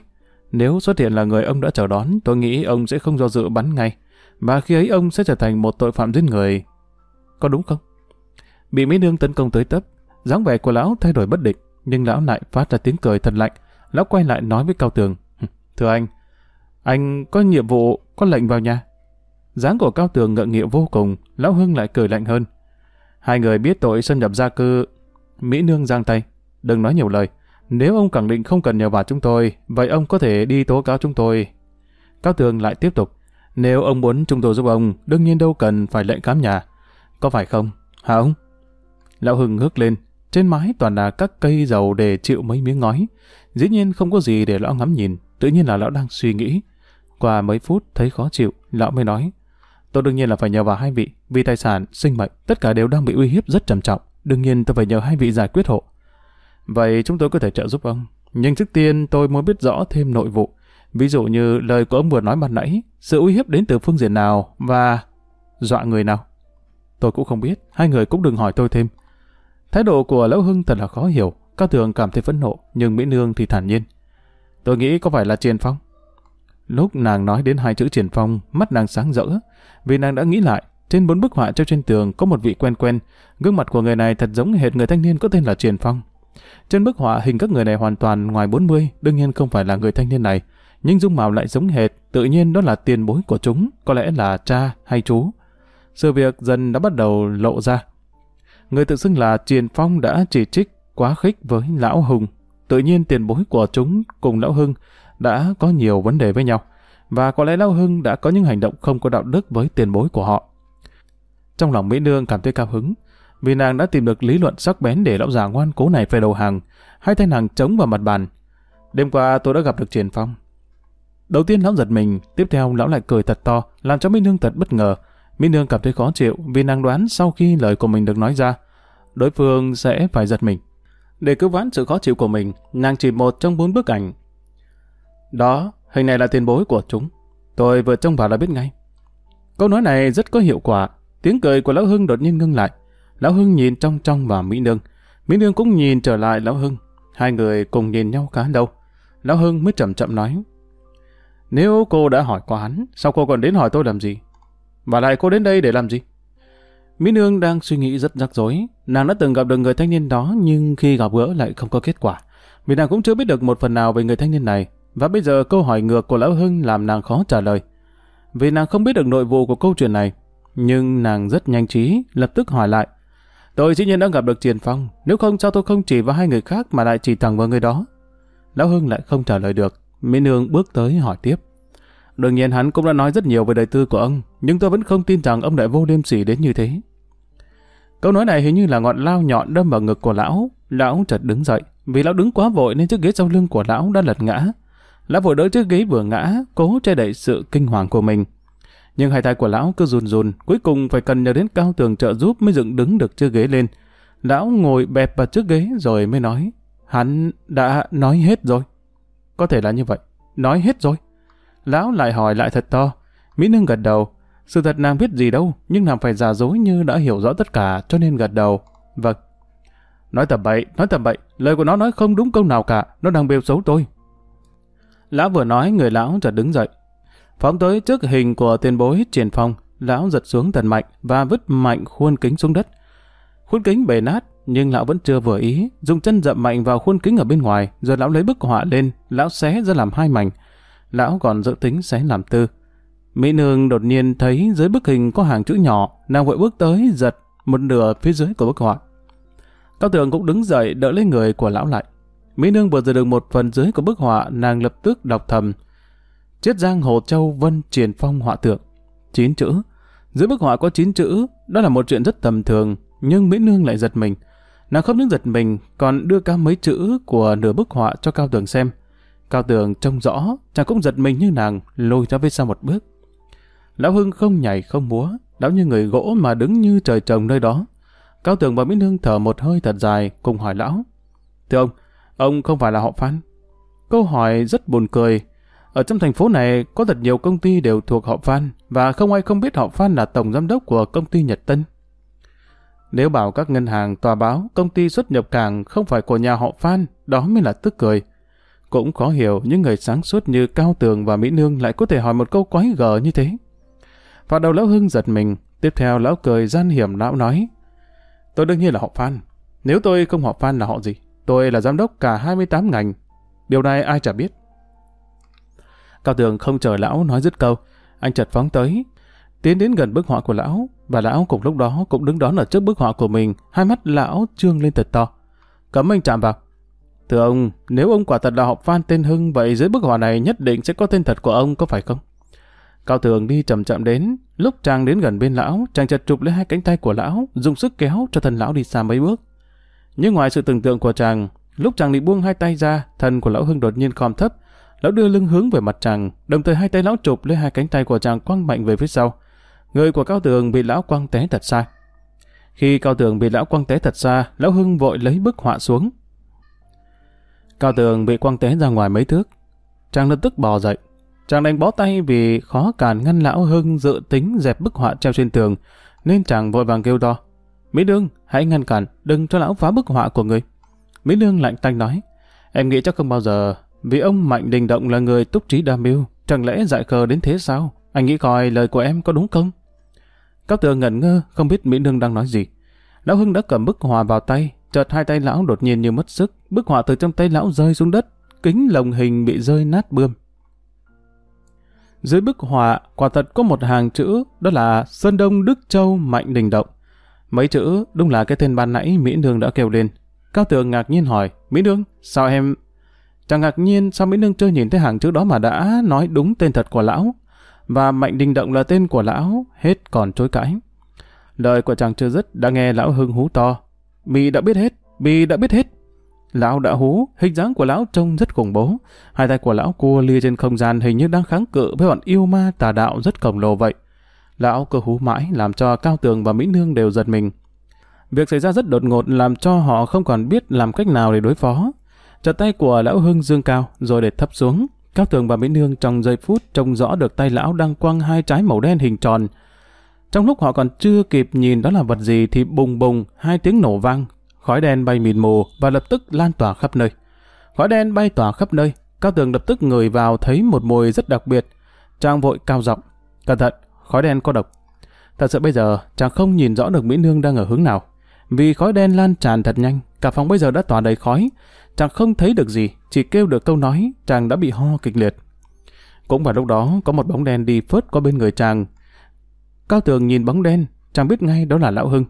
Nếu xuất hiện là người ông đã chờ đón, tôi nghĩ ông sẽ không do dự bắn ngay. Và khi ấy ông sẽ trở thành một tội phạm giết người. Có đúng không? Bị Mỹ Nương tấn công tới tấp, dáng vẻ của lão thay đổi bất định, nhưng lão lại phát ra tiếng cười thật lạnh. Lão quay lại nói với Cao Tường, Thưa anh, anh có nhiệm vụ, có lệnh vào nhà. dáng của Cao Tường ngợ nghịu vô cùng, lão Hưng lại cười lạnh hơn. Hai người biết tội xâm nhập gia cư. Mỹ Nương giang tay, đừng nói nhiều lời. Nếu ông khẳng định không cần nhờ vả chúng tôi, vậy ông có thể đi tố cáo chúng tôi. Cao Tường lại tiếp tục, nếu ông muốn chúng tôi giúp ông, đương nhiên đâu cần phải lệnh khám nhà. Có phải không? Hả ông? Lão Hưng hước lên, trên mái toàn là các cây dầu để chịu mấy miếng ngói. Dĩ nhiên không có gì để lão ngắm nhìn, tự nhiên là lão đang suy nghĩ. Qua mấy phút thấy khó chịu, lão mới nói, tôi đương nhiên là phải nhờ vào hai vị, vì tài sản, sinh mệnh, tất cả đều đang bị uy hiếp rất trầm trọng. Đương nhiên tôi phải nhờ hai vị giải quyết hộ. Vậy chúng tôi có thể trợ giúp ông. Nhưng trước tiên tôi muốn biết rõ thêm nội vụ. Ví dụ như lời của ông vừa nói ban nãy, sự uy hiếp đến từ phương diện nào và dọa người nào. Tôi cũng không biết, hai người cũng đừng hỏi tôi thêm. Thái độ của Lão Hưng thật là khó hiểu, Cao Tường cảm thấy phẫn nộ, nhưng Mỹ Nương thì thản nhiên. Tôi nghĩ có phải là Triền Phong? Lúc nàng nói đến hai chữ Triền Phong, mắt nàng sáng rỡ, vì nàng đã nghĩ lại, trên bốn bức họa treo trên tường có một vị quen quen, gương mặt của người này thật giống hệt người thanh niên có tên là Triền Phong. Trên bức họa hình các người này hoàn toàn ngoài 40, đương nhiên không phải là người thanh niên này, nhưng dung mạo lại giống hệt, tự nhiên đó là tiền bối của chúng, có lẽ là cha hay chú. Sự việc dần đã bắt đầu lộ ra. Người tự xưng là Triền Phong đã chỉ trích quá khích với Lão Hùng. Tự nhiên tiền bối của chúng cùng Lão Hưng đã có nhiều vấn đề với nhau. Và có lẽ Lão Hưng đã có những hành động không có đạo đức với tiền bối của họ. Trong lòng Mỹ Nương cảm thấy cao hứng, vì nàng đã tìm được lý luận sắc bén để lão già ngoan cố này phải đầu hàng, hai tay nàng chống vào mặt bàn. Đêm qua tôi đã gặp được Triển Phong. Đầu tiên lão giật mình, tiếp theo lão lại cười thật to, làm cho Mỹ Nương thật bất ngờ. Mỹ Nương cảm thấy khó chịu vì nàng đoán sau khi lời của mình được nói ra, đối phương sẽ phải giật mình. Để cứu vãn sự khó chịu của mình, nàng chỉ một trong bốn bức ảnh. Đó, hình này là tiền bối của chúng. Tôi vừa trông vào là biết ngay. Câu nói này rất có hiệu quả. Tiếng cười của Lão Hưng đột nhiên ngưng lại. Lão Hưng nhìn trong trong vào Mỹ Nương. Mỹ Nương cũng nhìn trở lại Lão Hưng. Hai người cùng nhìn nhau khá lâu. Lão Hưng mới chậm chậm nói. Nếu cô đã hỏi qua hắn, sao cô còn đến hỏi tôi làm gì? Và lại cô đến đây để làm gì? Mỹ Nương đang suy nghĩ rất rắc rối. Nàng đã từng gặp được người thanh niên đó nhưng khi gặp gỡ lại không có kết quả. Vì nàng cũng chưa biết được một phần nào về người thanh niên này. Và bây giờ câu hỏi ngược của Lão Hưng làm nàng khó trả lời. Vì nàng không biết được nội vụ của câu chuyện này. Nhưng nàng rất nhanh trí, lập tức hỏi lại. Tôi dĩ nhiên đã gặp được Triền Phong, nếu không sao tôi không chỉ vào hai người khác mà lại chỉ thẳng vào người đó. Lão Hưng lại không trả lời được, Mỹ Nương bước tới hỏi tiếp. Đương nhiên hắn cũng đã nói rất nhiều về đời tư của ông, nhưng tôi vẫn không tin rằng ông lại vô đêm sỉ đến như thế. Câu nói này hình như là ngọn lao nhọn đâm vào ngực của lão. Lão chợt đứng dậy, vì lão đứng quá vội nên chiếc ghế sau lưng của lão đã lật ngã. Lão vội đỡ chiếc ghế vừa ngã, cố che đậy sự kinh hoàng của mình. Nhưng hai tay của lão cứ run run, cuối cùng phải cần nhờ đến cao tường trợ giúp mới dựng đứng được chiếc ghế lên. Lão ngồi bẹp vào chiếc ghế rồi mới nói, hắn đã nói hết rồi. Có thể là như vậy, nói hết rồi. Lão lại hỏi lại thật to, Mỹ Nương gật đầu, sự thật nàng biết gì đâu, nhưng nàng phải giả dối như đã hiểu rõ tất cả cho nên gật đầu. Vâng. Nói tầm bậy, nói tầm bậy, lời của nó nói không đúng câu nào cả, nó đang bêu xấu tôi. Lão vừa nói, người lão chợt đứng dậy, Phóng tới trước hình của tiền bối triển phong, lão giật xuống thần mạnh và vứt mạnh khuôn kính xuống đất. Khuôn kính bể nát, nhưng lão vẫn chưa vừa ý, dùng chân dậm mạnh vào khuôn kính ở bên ngoài, rồi lão lấy bức họa lên, lão xé ra làm hai mảnh. Lão còn dự tính xé làm tư. Mỹ Nương đột nhiên thấy dưới bức hình có hàng chữ nhỏ, nàng vội bước tới giật một nửa phía dưới của bức họa. Cao Tường cũng đứng dậy đỡ lấy người của lão lại. Mỹ Nương vừa giật được một phần dưới của bức họa, nàng lập tức đọc thầm. Chiết Giang Hồ Châu Vân Triền Phong họa tượng. Chín chữ. Dưới bức họa có chín chữ, đó là một chuyện rất tầm thường, nhưng Mỹ Nương lại giật mình. Nàng không những giật mình, còn đưa cao mấy chữ của nửa bức họa cho Cao Tường xem. Cao Tường trông rõ, chàng cũng giật mình như nàng, lùi ra phía sau một bước. Lão Hưng không nhảy không múa, lão như người gỗ mà đứng như trời trồng nơi đó. Cao Tường và Mỹ Nương thở một hơi thật dài, cùng hỏi lão. Thưa ông, ông không phải là họ Phan. Câu hỏi rất buồn cười. Ở trong thành phố này có thật nhiều công ty đều thuộc họ Phan, và không ai không biết họ Phan là tổng giám đốc của công ty Nhật Tân. Nếu bảo các ngân hàng, tòa báo, công ty xuất nhập cảng không phải của nhà họ Phan, đó mới là tức cười. Cũng khó hiểu những người sáng suốt như Cao Tường và Mỹ Nương lại có thể hỏi một câu quái gở như thế. Và đầu lão Hưng giật mình, tiếp theo lão cười gian hiểm lão nói. Tôi đương nhiên là họ Phan. Nếu tôi không họ Phan là họ gì? Tôi là giám đốc cả 28 ngành. Điều này ai chả biết. Cao Tường không chờ lão nói dứt câu. Anh chợt phóng tới, tiến đến gần bức họa của lão, và lão cùng lúc đó cũng đứng đón ở trước bức họa của mình, hai mắt lão trương lên thật to. Cấm anh chạm vào. Thưa ông, nếu ông quả thật là học Phan tên Hưng, vậy dưới bức họa này nhất định sẽ có tên thật của ông, có phải không? Cao Tường đi chậm chậm đến, lúc chàng đến gần bên lão, chàng chợt chụp lấy hai cánh tay của lão, dùng sức kéo cho thân lão đi xa mấy bước. Nhưng ngoài sự tưởng tượng của chàng, lúc chàng định buông hai tay ra, thân của lão Hưng đột nhiên khom thấp, lão đưa lưng hướng về mặt chàng, đồng thời hai tay lão chụp lấy hai cánh tay của chàng quăng mạnh về phía sau. Người của Cao Tường bị lão quăng té thật xa. Khi Cao Tường bị lão quăng té thật xa, lão Hưng vội lấy bức họa xuống. Cao Tường bị quăng té ra ngoài mấy thước. Chàng lập tức bò dậy, Chàng đành bó tay vì khó cản ngăn lão Hưng dự tính dẹp bức họa treo trên tường, nên chàng vội vàng kêu to. Mỹ Đương, hãy ngăn cản, đừng cho lão phá bức họa của người. Mỹ Đương lạnh tanh nói, em nghĩ chắc không bao giờ, vì ông Mạnh Đình Động là người túc trí đa mưu, chẳng lẽ dại khờ đến thế sao? Anh nghĩ coi lời của em có đúng không? Cao tường ngẩn ngơ, không biết Mỹ Đương đang nói gì. Lão Hưng đã cầm bức họa vào tay, chợt hai tay lão đột nhiên như mất sức, bức họa từ trong tay lão rơi xuống đất, kính lồng hình bị rơi nát bươm. Dưới bức họa, quả thật có một hàng chữ, đó là Sơn Đông Đức Châu Mạnh Đình Động. Mấy chữ, đúng là cái tên ban nãy Mỹ Nương đã kêu lên. Cao Tường ngạc nhiên hỏi, Mỹ Nương, sao em... Chẳng ngạc nhiên sao Mỹ Nương chưa nhìn thấy hàng chữ đó mà đã nói đúng tên thật của lão. Và Mạnh Đình Động là tên của lão, hết còn chối cãi. Lời của chàng chưa dứt đã nghe lão hưng hú to. Mỹ đã biết hết, Mỹ đã biết hết. Lão đã hú, hình dáng của lão trông rất khủng bố. Hai tay của lão cua lia trên không gian hình như đang kháng cự với bọn yêu ma tà đạo rất khổng lồ vậy. Lão cứ hú mãi làm cho Cao Tường và Mỹ Nương đều giật mình. Việc xảy ra rất đột ngột làm cho họ không còn biết làm cách nào để đối phó. Chợt tay của lão Hưng dương cao rồi để thấp xuống. Cao Tường và Mỹ Nương trong giây phút trông rõ được tay lão đang quăng hai trái màu đen hình tròn. Trong lúc họ còn chưa kịp nhìn đó là vật gì thì bùng bùng hai tiếng nổ vang khói đen bay mịt mù và lập tức lan tỏa khắp nơi. Khói đen bay tỏa khắp nơi, Cao Tường lập tức ngửi vào thấy một mùi rất đặc biệt. Trang vội cao giọng, cẩn thận, khói đen có độc. Thật sự bây giờ chàng không nhìn rõ được Mỹ Nương đang ở hướng nào. Vì khói đen lan tràn thật nhanh, cả phòng bây giờ đã tỏa đầy khói. Chàng không thấy được gì, chỉ kêu được câu nói, chàng đã bị ho kịch liệt. Cũng vào lúc đó, có một bóng đen đi phớt qua bên người chàng. Cao Tường nhìn bóng đen, chàng biết ngay đó là Lão Hưng.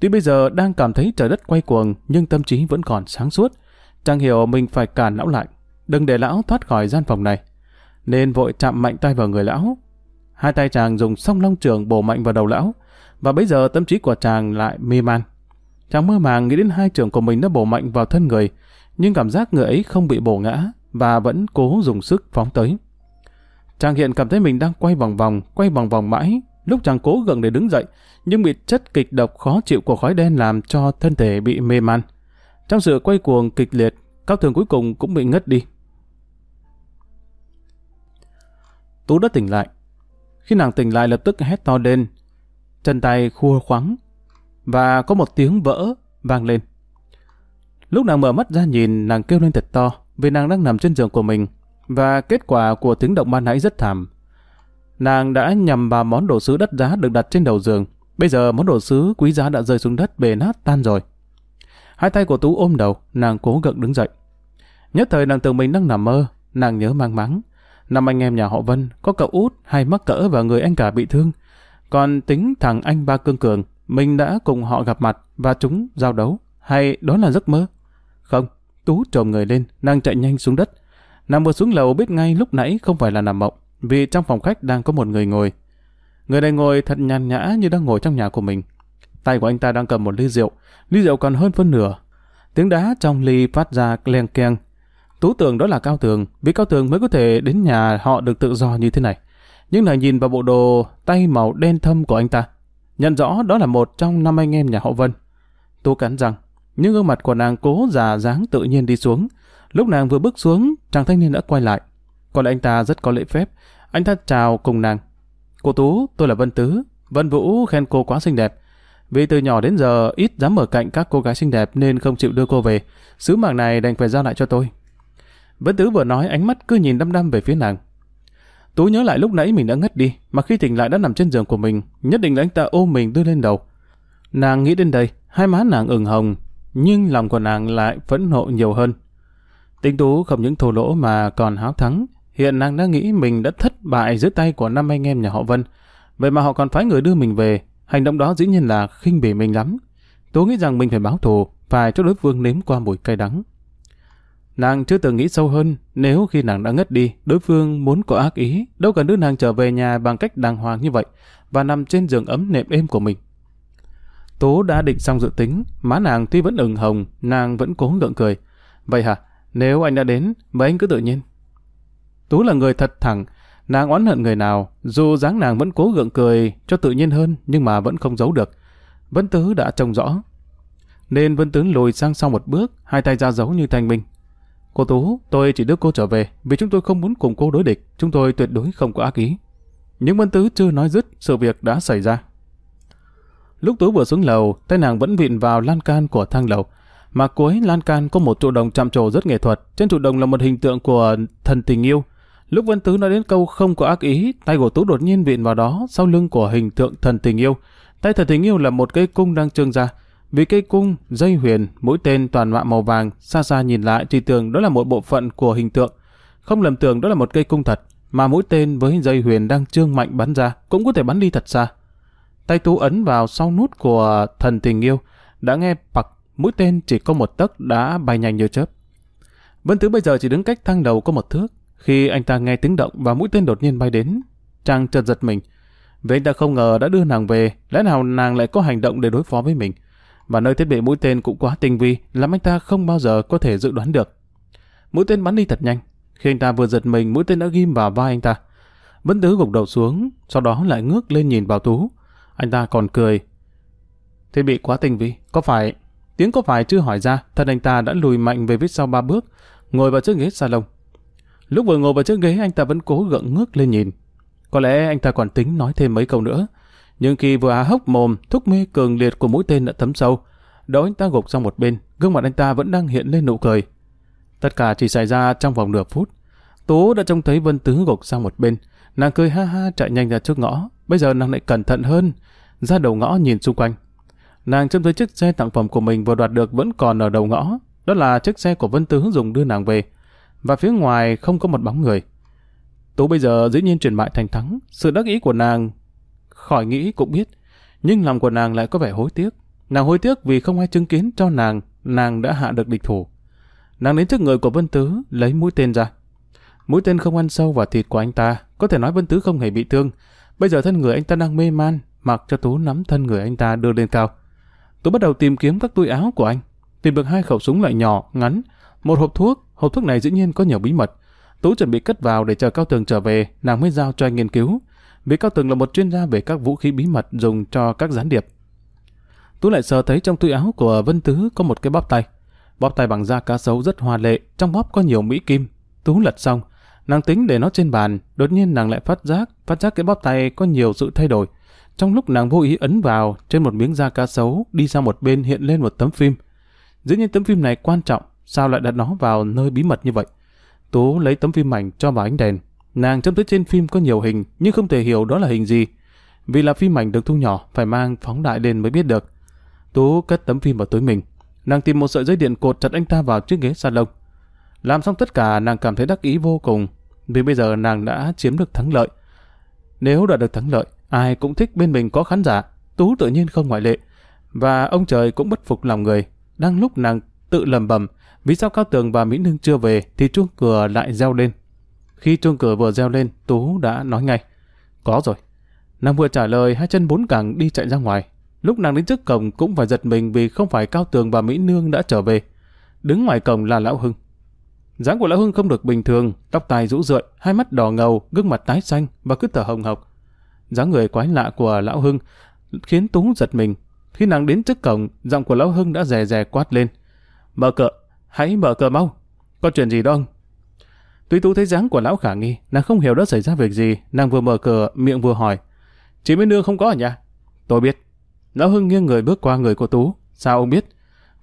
Tuy bây giờ đang cảm thấy trời đất quay cuồng, nhưng tâm trí vẫn còn sáng suốt. Chàng hiểu mình phải cản lão lại, đừng để lão thoát khỏi gian phòng này. Nên vội chạm mạnh tay vào người lão. Hai tay chàng dùng song long trường bổ mạnh vào đầu lão, và bây giờ tâm trí của chàng lại mê man. Chàng mơ màng nghĩ đến hai trường của mình đã bổ mạnh vào thân người, nhưng cảm giác người ấy không bị bổ ngã, và vẫn cố dùng sức phóng tới. Chàng hiện cảm thấy mình đang quay vòng vòng, quay vòng vòng mãi, Lúc chàng cố gượng để đứng dậy, nhưng bị chất kịch độc khó chịu của khói đen làm cho thân thể bị mê man. Trong sự quay cuồng kịch liệt, cao thường cuối cùng cũng bị ngất đi. Tú đã tỉnh lại. Khi nàng tỉnh lại lập tức hét to lên, chân tay khua khoắng, và có một tiếng vỡ vang lên. Lúc nàng mở mắt ra nhìn, nàng kêu lên thật to, vì nàng đang nằm trên giường của mình, và kết quả của tiếng động ban nãy rất thảm. Nàng đã nhầm vào món đồ sứ đất giá được đặt trên đầu giường. Bây giờ món đồ sứ quý giá đã rơi xuống đất bề nát tan rồi. Hai tay của Tú ôm đầu, nàng cố gượng đứng dậy. Nhất thời nàng tưởng mình đang nằm mơ, nàng nhớ mang mắng. Năm anh em nhà họ Vân, có cậu út hay mắc cỡ và người anh cả bị thương. Còn tính thằng anh ba cương cường, mình đã cùng họ gặp mặt và chúng giao đấu. Hay đó là giấc mơ? Không, Tú trồm người lên, nàng chạy nhanh xuống đất. Nàng vừa xuống lầu biết ngay lúc nãy không phải là nằm mộng, vì trong phòng khách đang có một người ngồi. Người này ngồi thật nhàn nhã như đang ngồi trong nhà của mình. Tay của anh ta đang cầm một ly rượu, ly rượu còn hơn phân nửa. Tiếng đá trong ly phát ra leng keng. Tú tưởng đó là Cao Tường, vì Cao Tường mới có thể đến nhà họ được tự do như thế này. Nhưng lại nhìn vào bộ đồ tay màu đen thâm của anh ta, nhận rõ đó là một trong năm anh em nhà họ Vân. Tú cắn răng, nhưng gương mặt của nàng cố già dáng tự nhiên đi xuống. Lúc nàng vừa bước xuống, chàng thanh niên đã quay lại. Có lẽ anh ta rất có lễ phép. Anh ta chào cùng nàng. Cô Tú, tôi là Vân Tứ. Vân Vũ khen cô quá xinh đẹp. Vì từ nhỏ đến giờ ít dám ở cạnh các cô gái xinh đẹp nên không chịu đưa cô về. Sứ mạng này đành phải giao lại cho tôi. Vân Tứ vừa nói ánh mắt cứ nhìn đăm đăm về phía nàng. Tú nhớ lại lúc nãy mình đã ngất đi, mà khi tỉnh lại đã nằm trên giường của mình, nhất định là anh ta ôm mình đưa lên đầu. Nàng nghĩ đến đây, hai má nàng ửng hồng, nhưng lòng của nàng lại phẫn nộ nhiều hơn. Tinh Tú không những thua lỗ mà còn háo thắng, hiện nàng đã nghĩ mình đã thất bại dưới tay của năm anh em nhà họ Vân. Vậy mà họ còn phái người đưa mình về, hành động đó dĩ nhiên là khinh bỉ mình lắm. Tú nghĩ rằng mình phải báo thù, phải cho đối phương nếm qua mùi cay đắng. Nàng chưa từng nghĩ sâu hơn, nếu khi nàng đã ngất đi, đối phương muốn có ác ý, đâu cần đưa nàng trở về nhà bằng cách đàng hoàng như vậy, và nằm trên giường ấm nệm êm của mình. Tố đã định xong dự tính, má nàng tuy vẫn ửng hồng, nàng vẫn cố gượng cười. Vậy hả? Nếu anh đã đến, vậy anh cứ tự nhiên. Tú là người thật thẳng, nàng oán hận người nào, dù dáng nàng vẫn cố gượng cười cho tự nhiên hơn, nhưng mà vẫn không giấu được. Vân Tứ đã trông rõ. Nên Vân Tứ lùi sang sau một bước, hai tay ra giấu như thanh minh. Cô Tú, tôi chỉ đưa cô trở về vì chúng tôi không muốn cùng cô đối địch, chúng tôi tuyệt đối không có ác ý. Nhưng Vân Tứ chưa nói dứt, sự việc đã xảy ra. Lúc Tú vừa xuống lầu, tay nàng vẫn vịn vào lan can của thang lầu. Mà cuối lan can có một trụ đồng chạm trổ rất nghệ thuật. Trên trụ đồng là một hình tượng của thần tình yêu. Lúc Vân Tứ nói đến câu không có ác ý, tay của Tú đột nhiên vịn vào đó, sau lưng của hình tượng thần tình yêu. Tay thần tình yêu là một cây cung đang trương ra. Vì cây cung, dây huyền, mũi tên toàn mạ màu vàng, xa xa nhìn lại chỉ tưởng đó là một bộ phận của hình tượng. Không lầm tưởng đó là một cây cung thật, mà mũi tên với dây huyền đang trương mạnh bắn ra cũng có thể bắn đi thật xa. Tay Tú ấn vào sau nút của thần tình yêu, đã nghe bặc mũi tên chỉ có một tấc đã bay nhanh như chớp. Vân Tứ bây giờ chỉ đứng cách thang đầu có một thước. Khi anh ta nghe tiếng động và mũi tên đột nhiên bay đến, Trang chợt giật mình. Vì anh ta không ngờ đã đưa nàng về, lẽ nào nàng lại có hành động để đối phó với mình. Và nơi thiết bị mũi tên cũng quá tinh vi, làm anh ta không bao giờ có thể dự đoán được. Mũi tên bắn đi thật nhanh. Khi anh ta vừa giật mình, mũi tên đã ghim vào vai anh ta. Vân Tứ gục đầu xuống, sau đó lại ngước lên nhìn vào Tú. Anh ta còn cười. Thiết bị quá tinh vi, có phải... Tiếng có phải chưa hỏi ra, thân anh ta đã lùi mạnh về phía sau ba bước, ngồi vào chiếc ghế salon. Lúc vừa ngồi vào chiếc ghế anh ta vẫn cố gượng ngước lên nhìn. Có lẽ anh ta còn tính nói thêm mấy câu nữa. Nhưng khi vừa há hốc mồm, thúc mê cường liệt của mũi tên đã thấm sâu. Đó anh ta gục sang một bên, gương mặt anh ta vẫn đang hiện lên nụ cười. Tất cả chỉ xảy ra trong vòng nửa phút. tú đã trông thấy Vân Tứ gục sang một bên. Nàng cười ha ha chạy nhanh ra trước ngõ. Bây giờ nàng lại cẩn thận hơn, ra đầu ngõ nhìn xung quanh. Nàng trông thấy chiếc xe tặng phẩm của mình vừa đoạt được vẫn còn ở đầu ngõ. Đó là chiếc xe của Vân Tứ dùng đưa nàng về. Và phía ngoài không có một bóng người. Tú bây giờ dĩ nhiên chuyển bại thành thắng. Sự đắc ý của nàng khỏi nghĩ cũng biết. Nhưng lòng của nàng lại có vẻ hối tiếc. Nàng hối tiếc vì không ai chứng kiến cho nàng, nàng đã hạ được địch thủ. Nàng đến trước người của Vân Tứ, lấy mũi tên ra. Mũi tên không ăn sâu vào thịt của anh ta, có thể nói Vân Tứ không hề bị thương. Bây giờ thân người anh ta đang mê man, mặc cho Tú nắm thân người anh ta đưa lên cao. Tú bắt đầu tìm kiếm các túi áo của anh, tìm được hai khẩu súng loại nhỏ, ngắn, một hộp thuốc, hộp thuốc này dĩ nhiên có nhiều bí mật. Tú chuẩn bị cất vào để chờ Cao Tường trở về, nàng mới giao cho anh nghiên cứu. Vì Cao Tường là một chuyên gia về các vũ khí bí mật dùng cho các gián điệp. Tú lại sờ thấy trong túi áo của Vân Tứ có một cái bóp tay. Bóp tay bằng da cá sấu rất hoa lệ, trong bóp có nhiều mỹ kim. Tú lật xong, nàng tính để nó trên bàn, đột nhiên nàng lại phát giác, phát giác cái bóp tay có nhiều sự thay đổi. Trong lúc nàng vô ý ấn vào, trên một miếng da cá sấu, đi sang một bên hiện lên một tấm phim. Dĩ nhiên tấm phim này quan trọng, sao lại đặt nó vào nơi bí mật như vậy? Tú lấy tấm phim ảnh cho vào ánh đèn. Nàng trông thấy trên phim có nhiều hình, nhưng không thể hiểu đó là hình gì. Vì là phim ảnh được thu nhỏ, phải mang phóng đại lên mới biết được. Tú cất tấm phim vào túi mình. Nàng tìm một sợi dây điện cột chặt anh ta vào chiếc ghế salon. Làm xong tất cả, nàng cảm thấy đắc ý vô cùng. vì bây giờ nàng đã chiếm được thắng lợi. Nếu đã được thắng lợi, ai cũng thích bên mình có khán giả, Tú tự nhiên không ngoại lệ. Và ông trời cũng bất phục lòng người. Đang lúc nàng tự lầm bầm, vì sao Cao Tường và Mỹ Nương chưa về thì chuông cửa lại reo lên. Khi chuông cửa vừa reo lên, Tú đã nói ngay. Có rồi. Nàng vừa trả lời, hai chân bốn cẳng đi chạy ra ngoài. Lúc nàng đến trước cổng cũng phải giật mình vì không phải Cao Tường và Mỹ Nương đã trở về. Đứng ngoài cổng là Lão Hưng. dáng của Lão Hưng không được bình thường, tóc tai rũ rượi, hai mắt đỏ ngầu, gương mặt tái xanh và cứ thở hồng hộc dáng người quái lạ của Lão Hưng khiến Tú giật mình. Khi nàng đến trước cổng, giọng của Lão Hưng đã rè rè quát lên. Mở cửa, hãy mở cửa mau. Có chuyện gì đó ông? Tuy Tú thấy dáng của Lão khả nghi, nàng không hiểu đã xảy ra việc gì, nàng vừa mở cửa, miệng vừa hỏi. Chị Mỹ Nương không có ở nhà? Tôi biết. Lão Hưng nghiêng người bước qua người của Tú. Sao ông biết?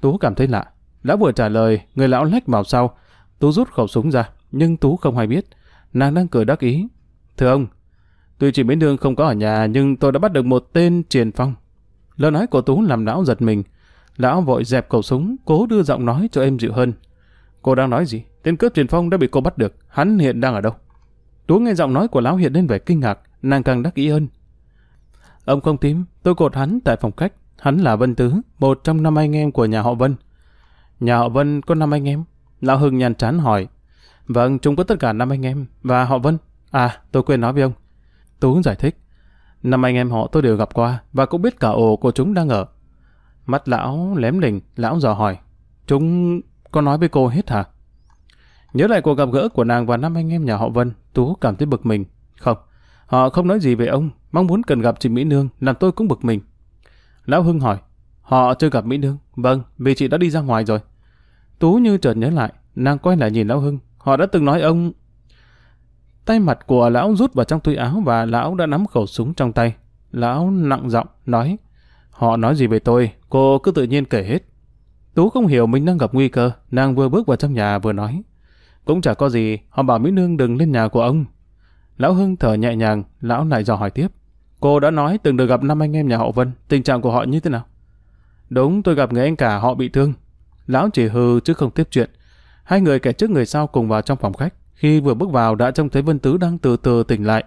Tú cảm thấy lạ. Lão vừa trả lời, người lão lách vào sau. Tú rút khẩu súng ra, nhưng Tú không hay biết. Nàng đang cười đắc ý. Thưa ông, tuy chị Mỹ đương không có ở nhà, nhưng tôi đã bắt được một tên triền phong. Lời nói của Tú làm lão giật mình. Lão vội dẹp khẩu súng, cố đưa giọng nói cho em dịu hơn. Cô đang nói gì? Tên cướp triền phong đã bị cô bắt được. Hắn hiện đang ở đâu? Tú nghe giọng nói của lão hiện lên vẻ kinh ngạc, nàng càng đắc ý hơn. Ông không tím, tôi cột hắn tại phòng khách. Hắn là Vân Tứ, một trong năm anh em của nhà họ Vân. Nhà họ Vân có năm anh em. Lão Hưng nhàn chán hỏi. Vâng, chúng có tất cả năm anh em. Và họ Vân. À, tôi quên nói với ông. Tú giải thích. Năm anh em họ tôi đều gặp qua và cũng biết cả ổ của chúng đang ở. Mắt lão lém lỉnh, lão dò hỏi. Chúng có nói với cô hết hả? Nhớ lại cuộc gặp gỡ của nàng và năm anh em nhà họ Vân, Tú cảm thấy bực mình. Không, họ không nói gì về ông, mong muốn cần gặp chị Mỹ Nương, làm tôi cũng bực mình. Lão Hưng hỏi, họ chưa gặp Mỹ Nương? Vâng, vì chị đã đi ra ngoài rồi. Tú như chợt nhớ lại, nàng quay lại nhìn Lão Hưng, họ đã từng nói ông... Tay mặt của lão rút vào trong túi áo và lão đã nắm khẩu súng trong tay. Lão nặng giọng nói, họ nói gì về tôi, cô cứ tự nhiên kể hết. Tú không hiểu mình đang gặp nguy cơ, nàng vừa bước vào trong nhà vừa nói. Cũng chả có gì, họ bảo Mỹ Nương đừng lên nhà của ông. Lão Hưng thở nhẹ nhàng, lão lại dò hỏi tiếp. Cô đã nói từng được gặp năm anh em nhà họ Vân, tình trạng của họ như thế nào? Đúng, tôi gặp người anh cả họ bị thương. Lão chỉ hư chứ không tiếp chuyện. Hai người kẻ trước người sau cùng vào trong phòng khách. Khi vừa bước vào đã trông thấy Vân Tứ đang từ từ tỉnh lại.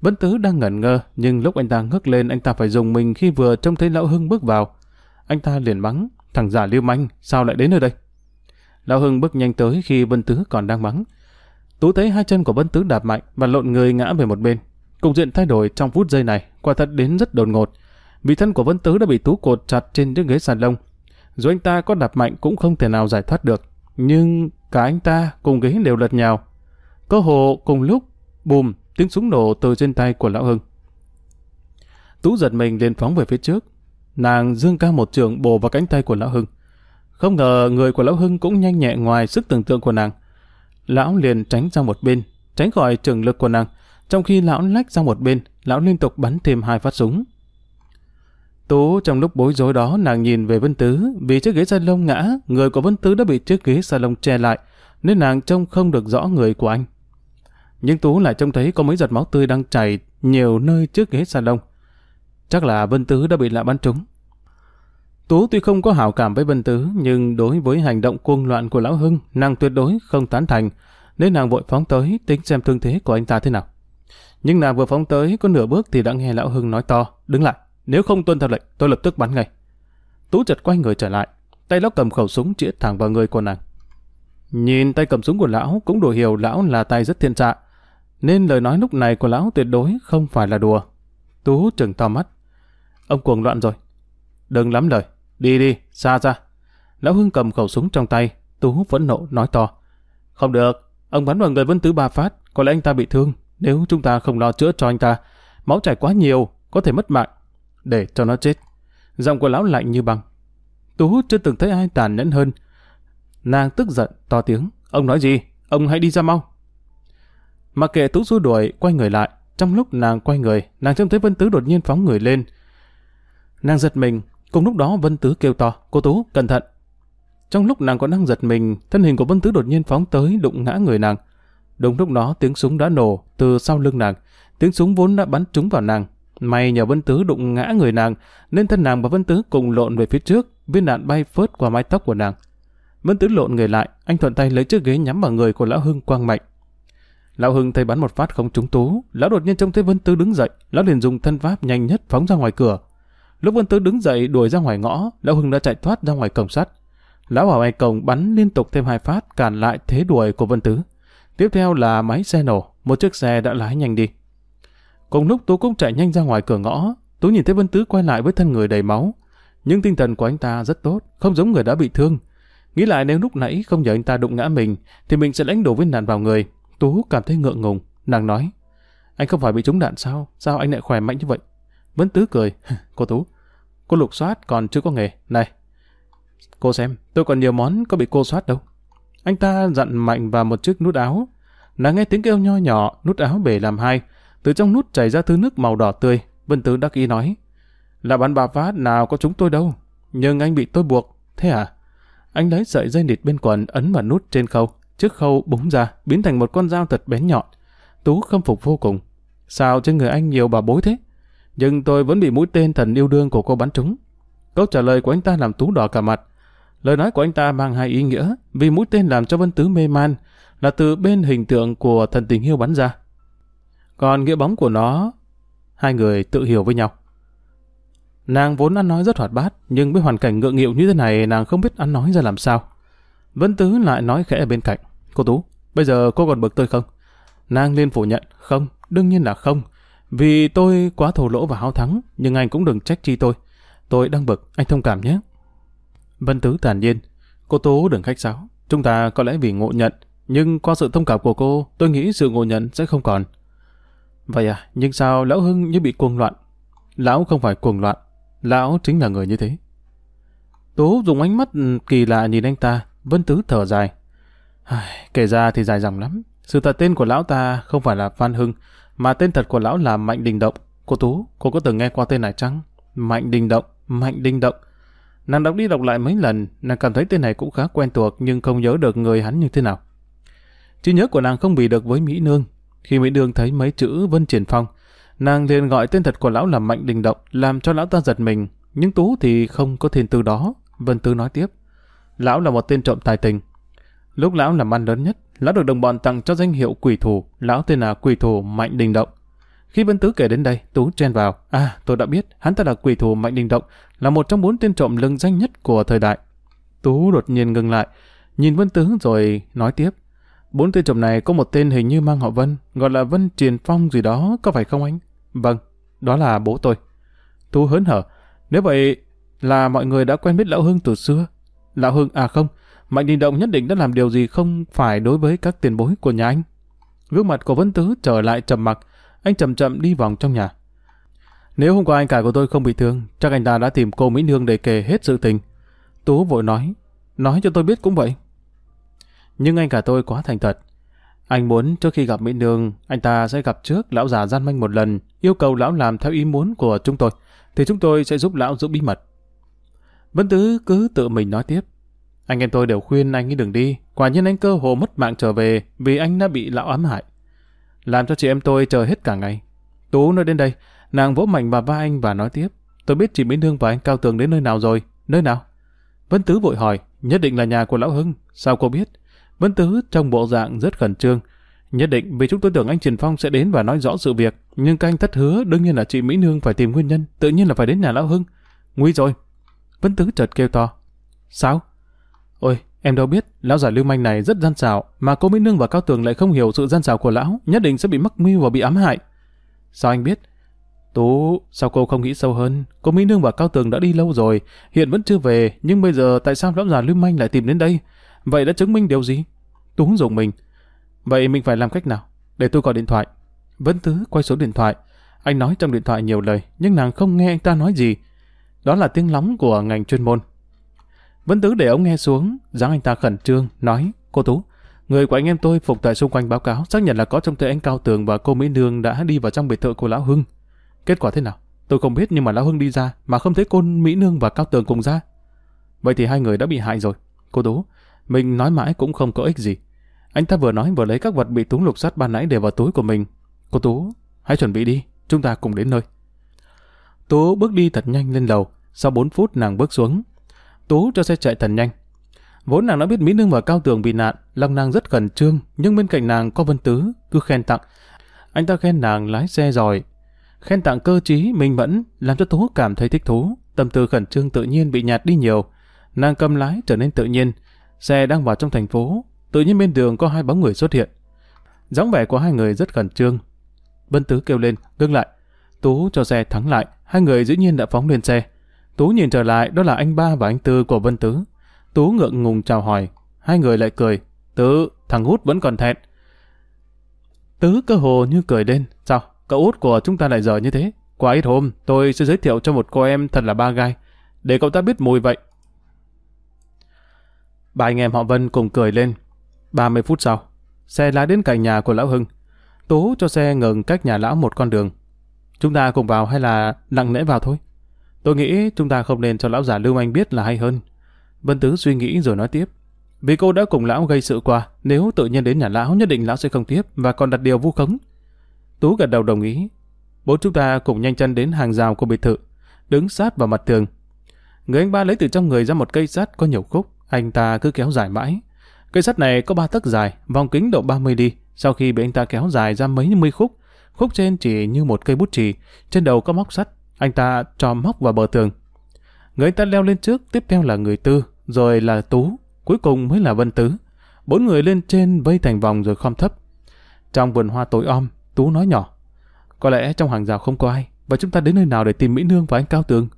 Vân Tứ đang ngẩn ngơ, nhưng lúc anh ta ngước lên anh ta phải dùng mình khi vừa trông thấy Lão Hưng bước vào. Anh ta liền mắng, thằng giả lưu manh, sao lại đến nơi đây? Lão Hưng bước nhanh tới khi Vân Tứ còn đang mắng. Tú thấy hai chân của Vân Tứ đạp mạnh và lộn người ngã về một bên. Cục diện thay đổi trong phút giây này, quả thật đến rất đột ngột. Vì thân của Vân Tứ đã bị Tú cột chặt trên chiếc ghế sàn lông. Dù anh ta có đạp mạnh cũng không thể nào giải thoát được. Nhưng cả anh ta cùng ghế đều lật nhào. Cơ hồ cùng lúc, bùm, tiếng súng nổ từ trên tay của Lão Hưng. Tú giật mình liền phóng về phía trước. Nàng dương cao một trường bổ vào cánh tay của Lão Hưng. Không ngờ người của Lão Hưng cũng nhanh nhẹ ngoài sức tưởng tượng của nàng. Lão liền tránh sang một bên, tránh khỏi trường lực của nàng. Trong khi lão lách sang một bên, lão liên tục bắn thêm hai phát súng. Tú trong lúc bối rối đó nàng nhìn về Vân Tứ, vì chiếc ghế salon ngã, người của Vân Tứ đã bị chiếc ghế salon che lại, nên nàng trông không được rõ người của anh. Nhưng Tú lại trông thấy có mấy giọt máu tươi đang chảy nhiều nơi trước ghế salon. Chắc là Vân Tứ đã bị lạ bắn trúng. Tú tuy không có hảo cảm với Vân Tứ, nhưng đối với hành động cuồng loạn của Lão Hưng, nàng tuyệt đối không tán thành, nên nàng vội phóng tới tính xem thương thế của anh ta thế nào. Nhưng nàng vừa phóng tới có nửa bước thì đã nghe Lão Hưng nói to, đứng lại, nếu không tuân theo lệnh, tôi lập tức bắn ngay. Tú chợt quay người trở lại, tay lão cầm khẩu súng chĩa thẳng vào người của nàng. Nhìn tay cầm súng của lão cũng đủ hiểu lão là tay rất thiên trạ, nên lời nói lúc này của lão tuyệt đối không phải là đùa. Tú trừng to mắt. Ông cuồng loạn rồi. Đừng lắm lời, đi đi, xa ra. Lão Hưng cầm khẩu súng trong tay, Tú vẫn nộ nói to. Không được, ông bắn vào người Vân Tứ ba phát, có lẽ anh ta bị thương. Nếu chúng ta không lo chữa cho anh ta, máu chảy quá nhiều, có thể mất mạng để cho nó chết. Giọng của lão lạnh như băng. Tú chưa từng thấy ai tàn nhẫn hơn. Nàng tức giận, to tiếng. Ông nói gì? Ông hãy đi ra mau. Mặc kệ Tú xua đuổi, quay người lại. Trong lúc nàng quay người, nàng trông thấy Vân Tứ đột nhiên phóng người lên. Nàng giật mình, cùng lúc đó Vân Tứ kêu to, cô Tú, cẩn thận. Trong lúc nàng còn đang giật mình, thân hình của Vân Tứ đột nhiên phóng tới đụng ngã người nàng. Đúng lúc đó tiếng súng đã nổ từ sau lưng nàng. Tiếng súng vốn đã bắn trúng vào nàng, May nhờ Vân Tứ đụng ngã người nàng, nên thân nàng và Vân Tứ cùng lộn về phía trước, viên đạn bay phớt qua mái tóc của nàng. Vân Tứ lộn người lại, anh thuận tay lấy chiếc ghế nhắm vào người của Lão Hưng quang mạnh. Lão Hưng thấy bắn một phát không trúng Tú, lão đột nhiên trông thấy Vân Tứ đứng dậy, lão liền dùng thân pháp nhanh nhất phóng ra ngoài cửa. Lúc Vân Tứ đứng dậy đuổi ra ngoài ngõ, lão Hưng đã chạy thoát ra ngoài cổng sắt. Lão bảo ngoài cổng bắn liên tục thêm hai phát cản lại thế đuổi của Vân Tứ. Tiếp theo là máy xe nổ, một chiếc xe đã lái nhanh đi. Cùng lúc Tú cũng chạy nhanh ra ngoài cửa ngõ, Tú nhìn thấy Vân Tứ quay lại với thân người đầy máu. Nhưng tinh thần của anh ta rất tốt, không giống người đã bị thương. Nghĩ lại nếu lúc nãy không nhờ anh ta đụng ngã mình, thì mình sẽ lãnh đổ viên đạn vào người. Tú cảm thấy ngượng ngùng, nàng nói. Anh không phải bị trúng đạn sao? Sao anh lại khỏe mạnh như vậy? Vân Tứ cười. cô Tú, cô lục soát còn chưa có nghề. Này, cô xem, tôi còn nhiều món có bị cô soát đâu. Anh ta dặn mạnh vào một chiếc nút áo. Nàng nghe tiếng kêu nho nhỏ, nút áo bể làm hai. Từ trong nút chảy ra thứ nước màu đỏ tươi. Vân Tứ đắc ý nói. Là bạn bà phá nào có chúng tôi đâu. Nhưng anh bị tôi buộc. Thế à? Anh lấy sợi dây nịt bên quần ấn vào nút trên khâu. Chiếc khâu búng ra, biến thành một con dao thật bén nhọn. Tú khâm phục vô cùng. Sao trên người anh nhiều bà bối thế? Nhưng tôi vẫn bị mũi tên thần yêu đương của cô bắn trúng. Câu trả lời của anh ta làm Tú đỏ cả mặt. Lời nói của anh ta mang hai ý nghĩa, vì mũi tên làm cho Vân Tứ mê man, là từ bên hình tượng của thần tình yêu bắn ra. Còn nghĩa bóng của nó, hai người tự hiểu với nhau. Nàng vốn ăn nói rất hoạt bát, nhưng với hoàn cảnh ngượng nghịu như thế này nàng không biết ăn nói ra làm sao. Vân Tứ lại nói khẽ ở bên cạnh. Cô Tú, bây giờ cô còn bực tôi không? Nàng liên phủ nhận, không, đương nhiên là không. Vì tôi quá thổ lỗ và hao thắng, nhưng anh cũng đừng trách chi tôi. Tôi đang bực, anh thông cảm nhé. Vân Tứ thản nhiên, cô Tú đừng khách sáo. Chúng ta có lẽ vì ngộ nhận, nhưng qua sự thông cảm của cô, tôi nghĩ sự ngộ nhận sẽ không còn. Vậy à, nhưng sao Lão Hưng như bị cuồng loạn? Lão không phải cuồng loạn, Lão chính là người như thế. Tú dùng ánh mắt ừ, kỳ lạ nhìn anh ta, Vân Tứ thở dài. Kể ra thì dài dòng lắm. Sự thật tên của lão ta không phải là Phan Hưng, mà tên thật của lão là Mạnh Đình Động. Cô Tú, cô có từng nghe qua tên này chăng? Mạnh Đình Động, Mạnh Đình Động. Nàng đọc đi đọc lại mấy lần, nàng cảm thấy tên này cũng khá quen thuộc nhưng không nhớ được người hắn như thế nào. Trí nhớ của nàng không bị được với Mỹ Nương. Khi Mỹ đương thấy mấy chữ Vân Triển Phong, nàng liền gọi tên thật của lão là Mạnh Đình Động, làm cho lão ta giật mình. Nhưng Tú thì không có thiên tư đó. Vân Tư nói tiếp. Lão là một tên trộm tài tình. Lúc lão làm ăn lớn nhất, lão được đồng bọn tặng cho danh hiệu quỷ thủ, lão tên là quỷ thủ Mạnh Đình Động. Khi Vân Tứ kể đến đây, Tú chen vào. À, tôi đã biết, hắn ta là quỷ thủ Mạnh Đình Động, là một trong bốn tên trộm lưng danh nhất của thời đại. Tú đột nhiên ngừng lại, nhìn Vân Tứ rồi nói tiếp. Bốn tên trộm này có một tên hình như mang họ Vân, gọi là Vân Triền Phong gì đó, có phải không anh? Vâng, đó là bố tôi. Tú hớn hở. Nếu vậy là mọi người đã quen biết Lão Hưng từ xưa. Lão Hưng à không, Mạnh Đình Động nhất định đã làm điều gì không phải đối với các tiền bối của nhà anh. Gương mặt của Vân Tứ trở lại trầm mặc, anh chậm chậm đi vòng trong nhà. Nếu hôm qua anh cả của tôi không bị thương, chắc anh ta đã tìm cô Mỹ Nương để kể hết sự tình. Tú vội nói, nói cho tôi biết cũng vậy. Nhưng anh cả tôi quá thành thật. Anh muốn trước khi gặp Mỹ Nương, anh ta sẽ gặp trước lão già gian manh một lần, yêu cầu lão làm theo ý muốn của chúng tôi, thì chúng tôi sẽ giúp lão giữ bí mật. Vân Tứ cứ tự mình nói tiếp. Anh em tôi đều khuyên anh ấy đừng đi, quả nhiên anh cơ hồ mất mạng trở về vì anh đã bị lão ám hại. Làm cho chị em tôi chờ hết cả ngày. Tú nói đến đây, nàng vỗ mạnh vào vai anh và nói tiếp. Tôi biết chị Mỹ Nương và anh Cao Tường đến nơi nào rồi. Nơi nào? Vân Tứ vội hỏi, nhất định là nhà của Lão Hưng. Sao cô biết? Vân Tứ trong bộ dạng rất khẩn trương. Nhất định vì chúng tôi tưởng anh Trần Phong sẽ đến và nói rõ sự việc. Nhưng các anh thất hứa đương nhiên là chị Mỹ Nương phải tìm nguyên nhân. Tự nhiên là phải đến nhà Lão Hưng. Nguy rồi. Vân Tứ chợt kêu to. Sao? Ôi, em đâu biết, lão già lưu manh này rất gian xảo, mà cô Mỹ Nương và Cao Tường lại không hiểu sự gian xảo của lão, nhất định sẽ bị mắc mưu và bị ám hại. Sao anh biết? Tú, sao cô không nghĩ sâu hơn? Cô Mỹ Nương và Cao Tường đã đi lâu rồi, hiện vẫn chưa về, nhưng bây giờ tại sao lão già lưu manh lại tìm đến đây? Vậy đã chứng minh điều gì? Tú dùng mình. Vậy mình phải làm cách nào? Để tôi gọi điện thoại. Vân Tứ quay số điện thoại. Anh nói trong điện thoại nhiều lời, nhưng nàng không nghe anh ta nói gì. Đó là tiếng lóng của ngành chuyên môn. Vân Tứ để ông nghe xuống, dáng anh ta khẩn trương, nói, cô Tú, người của anh em tôi phục tại xung quanh báo cáo xác nhận là có trong tay anh Cao Tường và cô Mỹ Nương đã đi vào trong biệt thự của Lão Hưng. Kết quả thế nào? Tôi không biết nhưng mà Lão Hưng đi ra mà không thấy cô Mỹ Nương và Cao Tường cùng ra. Vậy thì hai người đã bị hại rồi. Cô Tú, mình nói mãi cũng không có ích gì. Anh ta vừa nói vừa lấy các vật bị Tú lục soát ban nãy để vào túi của mình. Cô Tú, hãy chuẩn bị đi, chúng ta cùng đến nơi. Tú bước đi thật nhanh lên lầu, sau 4 phút nàng bước xuống, Tú cho xe chạy thật nhanh. Vốn nàng đã biết Mỹ Nương và Cao Tường bị nạn, lòng nàng rất khẩn trương, nhưng bên cạnh nàng có Vân Tứ, cứ khen tặng. Anh ta khen nàng lái xe giỏi, khen tặng cơ trí, minh mẫn, làm cho Tú cảm thấy thích thú, tâm tư khẩn trương tự nhiên bị nhạt đi nhiều. Nàng cầm lái trở nên tự nhiên, xe đang vào trong thành phố, tự nhiên bên đường có hai bóng người xuất hiện. dáng vẻ của hai người rất khẩn trương. Vân Tứ kêu lên, ngưng lại. Tú cho xe thắng lại, hai người dĩ nhiên đã phóng lên xe. Tú nhìn trở lại, đó là anh ba và anh Tư của Vân Tứ. Tú ngượng ngùng chào hỏi, hai người lại cười. Tứ, thằng út vẫn còn thẹn. Tứ cơ hồ như cười lên, sao, cậu út của chúng ta lại giờ như thế? Qua ít hôm, tôi sẽ giới thiệu cho một cô em thật là ba gai, để cậu ta biết mùi vậy. Ba anh em họ Vân cùng cười lên. 30 phút sau, xe lái đến cạnh nhà của Lão Hưng. Tú cho xe ngừng cách nhà lão một con đường. Chúng ta cùng vào hay là lặng lẽ vào thôi? Tôi nghĩ chúng ta không nên cho lão già Lưu Anh biết là hay hơn. Vân Tứ suy nghĩ rồi nói tiếp. Vì cô đã cùng lão gây sự qua, nếu tự nhiên đến nhà lão nhất định lão sẽ không tiếp và còn đặt điều vu khống. Tú gật đầu đồng ý. Bố chúng ta cùng nhanh chân đến hàng rào của biệt thự, đứng sát vào mặt tường. Người anh ba lấy từ trong người ra một cây sắt có nhiều khúc, anh ta cứ kéo dài mãi. Cây sắt này có ba tấc dài, vòng kính độ 30 đi. Sau khi bị anh ta kéo dài ra mấy mươi khúc, khúc trên chỉ như một cây bút chì, trên đầu có móc sắt, anh ta cho móc vào bờ tường. Người ta leo lên trước, tiếp theo là người tư, rồi là tú, cuối cùng mới là vân tứ. Bốn người lên trên vây thành vòng rồi khom thấp. Trong vườn hoa tối om, tú nói nhỏ. Có lẽ trong hàng rào không có ai, và chúng ta đến nơi nào để tìm Mỹ Nương và anh Cao Tường?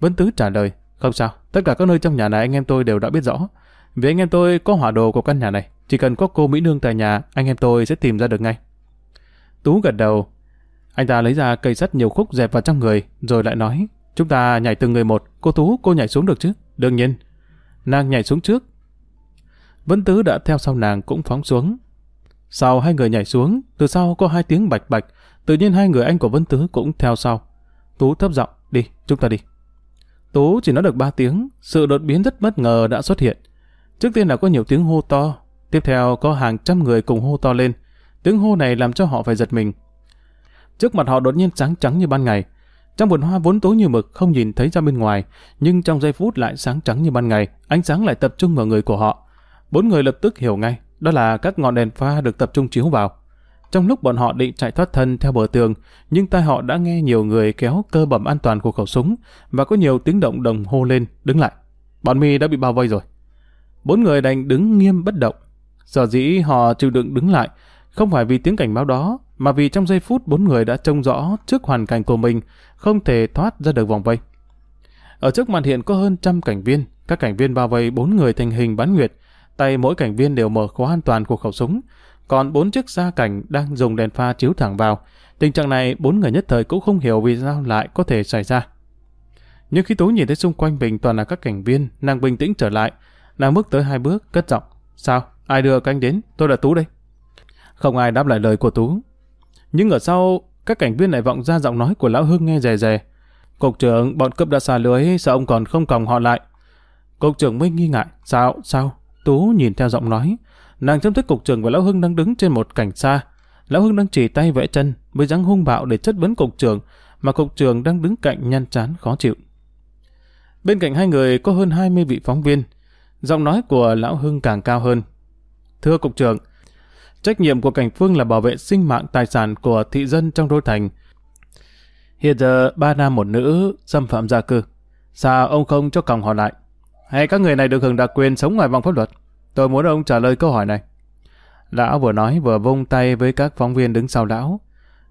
Vân Tứ trả lời, không sao, tất cả các nơi trong nhà này anh em tôi đều đã biết rõ. Vì anh em tôi có hỏa đồ của căn nhà này, chỉ cần có cô Mỹ Nương tại nhà, anh em tôi sẽ tìm ra được ngay. Tú gật đầu. Anh ta lấy ra cây sắt nhiều khúc dẹp vào trong người, rồi lại nói, chúng ta nhảy từng người một, cô Tú, cô nhảy xuống được chứ? Đương nhiên. Nàng nhảy xuống trước. Vân Tứ đã theo sau nàng cũng phóng xuống. Sau hai người nhảy xuống, từ sau có hai tiếng bạch bạch, tự nhiên hai người anh của Vân Tứ cũng theo sau. Tú thấp giọng, đi, chúng ta đi. Tú chỉ nói được ba tiếng, sự đột biến rất bất ngờ đã xuất hiện. Trước tiên là có nhiều tiếng hô to, tiếp theo có hàng trăm người cùng hô to lên. Tiếng hô này làm cho họ phải giật mình. Trước mặt họ đột nhiên sáng trắng như ban ngày. Trong vườn hoa vốn tối như mực không nhìn thấy ra bên ngoài, nhưng trong giây phút lại sáng trắng như ban ngày, ánh sáng lại tập trung vào người của họ. Bốn người lập tức hiểu ngay, đó là các ngọn đèn pha được tập trung chiếu vào. Trong lúc bọn họ định chạy thoát thân theo bờ tường, nhưng tai họ đã nghe nhiều người kéo cơ bẩm an toàn của khẩu súng và có nhiều tiếng động đồng hô lên, đứng lại. Bọn mi đã bị bao vây rồi. Bốn người đành đứng nghiêm bất động. Sở dĩ họ chịu đựng đứng lại, không phải vì tiếng cảnh báo đó, mà vì trong giây phút bốn người đã trông rõ trước hoàn cảnh của mình, không thể thoát ra được vòng vây. Ở trước màn hiện có hơn trăm cảnh viên, các cảnh viên bao vây bốn người thành hình bán nguyệt, tay mỗi cảnh viên đều mở khóa an toàn của khẩu súng, còn bốn chiếc xa cảnh đang dùng đèn pha chiếu thẳng vào. Tình trạng này bốn người nhất thời cũng không hiểu vì sao lại có thể xảy ra. Nhưng khi Tú nhìn thấy xung quanh mình toàn là các cảnh viên, nàng bình tĩnh trở lại, nàng bước tới hai bước, cất giọng. Sao? Ai đưa canh đến? Tôi là Tú đây. Không ai đáp lại lời của Tú. Nhưng ở sau, các cảnh viên lại vọng ra giọng nói của Lão Hưng nghe rè rè. Cục trưởng, bọn cướp đã xà lưới, sao ông còn không còng họ lại? Cục trưởng mới nghi ngại. Sao? Sao? Tú nhìn theo giọng nói. Nàng trông thấy cục trưởng và Lão Hưng đang đứng trên một cảnh xa. Lão Hưng đang chỉ tay vẽ chân, với dáng hung bạo để chất vấn cục trưởng, mà cục trưởng đang đứng cạnh nhăn chán khó chịu. Bên cạnh hai người có hơn 20 vị phóng viên. Giọng nói của Lão Hưng càng cao hơn. Thưa cục trưởng, trách nhiệm của cảnh phương là bảo vệ sinh mạng tài sản của thị dân trong đô thành. Hiện giờ ba nam một nữ xâm phạm gia cư. Sao ông không cho còng họ lại? Hay các người này được hưởng đặc quyền sống ngoài vòng pháp luật? Tôi muốn ông trả lời câu hỏi này. Lão vừa nói vừa vung tay với các phóng viên đứng sau lão.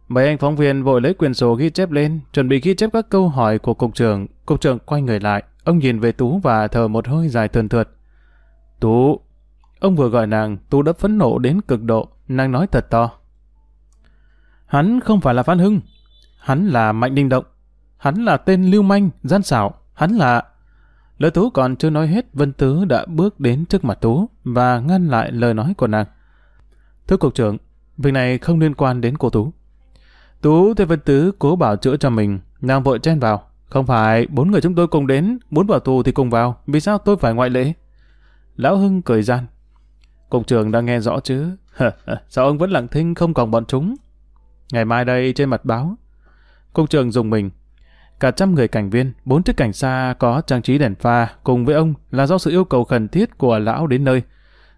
Mấy anh phóng viên vội lấy quyền sổ ghi chép lên, chuẩn bị ghi chép các câu hỏi của cục trưởng. Cục trưởng quay người lại, ông nhìn về Tú và thở một hơi dài thườn thượt. Tú, ông vừa gọi nàng, Tú đã phẫn nộ đến cực độ, nàng nói thật to. Hắn không phải là Phan Hưng, hắn là Mạnh Đinh Động, hắn là tên lưu manh, gian xảo, hắn là... Lời Tú còn chưa nói hết, Vân Tứ đã bước đến trước mặt Tú và ngăn lại lời nói của nàng. Thưa cục trưởng, việc này không liên quan đến cô Tú. Tú thấy Vân Tứ cố bảo chữa cho mình, nàng vội chen vào. Không phải, bốn người chúng tôi cùng đến, muốn vào tù thì cùng vào, vì sao tôi phải ngoại lệ? Lão Hưng cười gian. Cục trưởng đã nghe rõ chứ? sao ông vẫn lặng thinh không còn bọn chúng? Ngày mai đây trên mặt báo. Cục trưởng dùng mình. Cả trăm người cảnh viên, bốn chiếc cảnh xa có trang trí đèn pha cùng với ông là do sự yêu cầu khẩn thiết của lão đến nơi.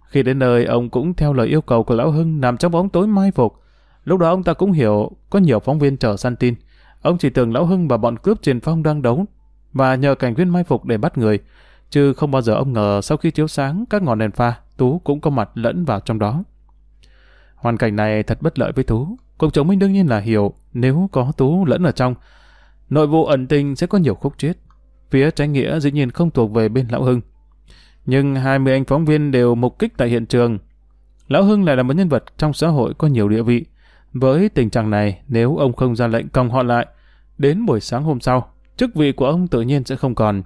Khi đến nơi, ông cũng theo lời yêu cầu của lão Hưng nằm trong bóng tối mai phục. Lúc đó ông ta cũng hiểu có nhiều phóng viên chờ săn tin. Ông chỉ tưởng lão Hưng và bọn cướp trên phong đang đấu và nhờ cảnh viên mai phục để bắt người. Chứ không bao giờ ông ngờ sau khi chiếu sáng các ngọn đèn pha, Tú cũng có mặt lẫn vào trong đó. Hoàn cảnh này thật bất lợi với Tú. Cục chồng Minh đương nhiên là hiểu nếu có Tú lẫn ở trong. Nội vụ ẩn tình sẽ có nhiều khúc chết. Phía trái nghĩa dĩ nhiên không thuộc về bên Lão Hưng. Nhưng 20 anh phóng viên đều mục kích tại hiện trường. Lão Hưng lại là một nhân vật trong xã hội có nhiều địa vị. Với tình trạng này, nếu ông không ra lệnh còng họ lại, đến buổi sáng hôm sau, chức vị của ông tự nhiên sẽ không còn.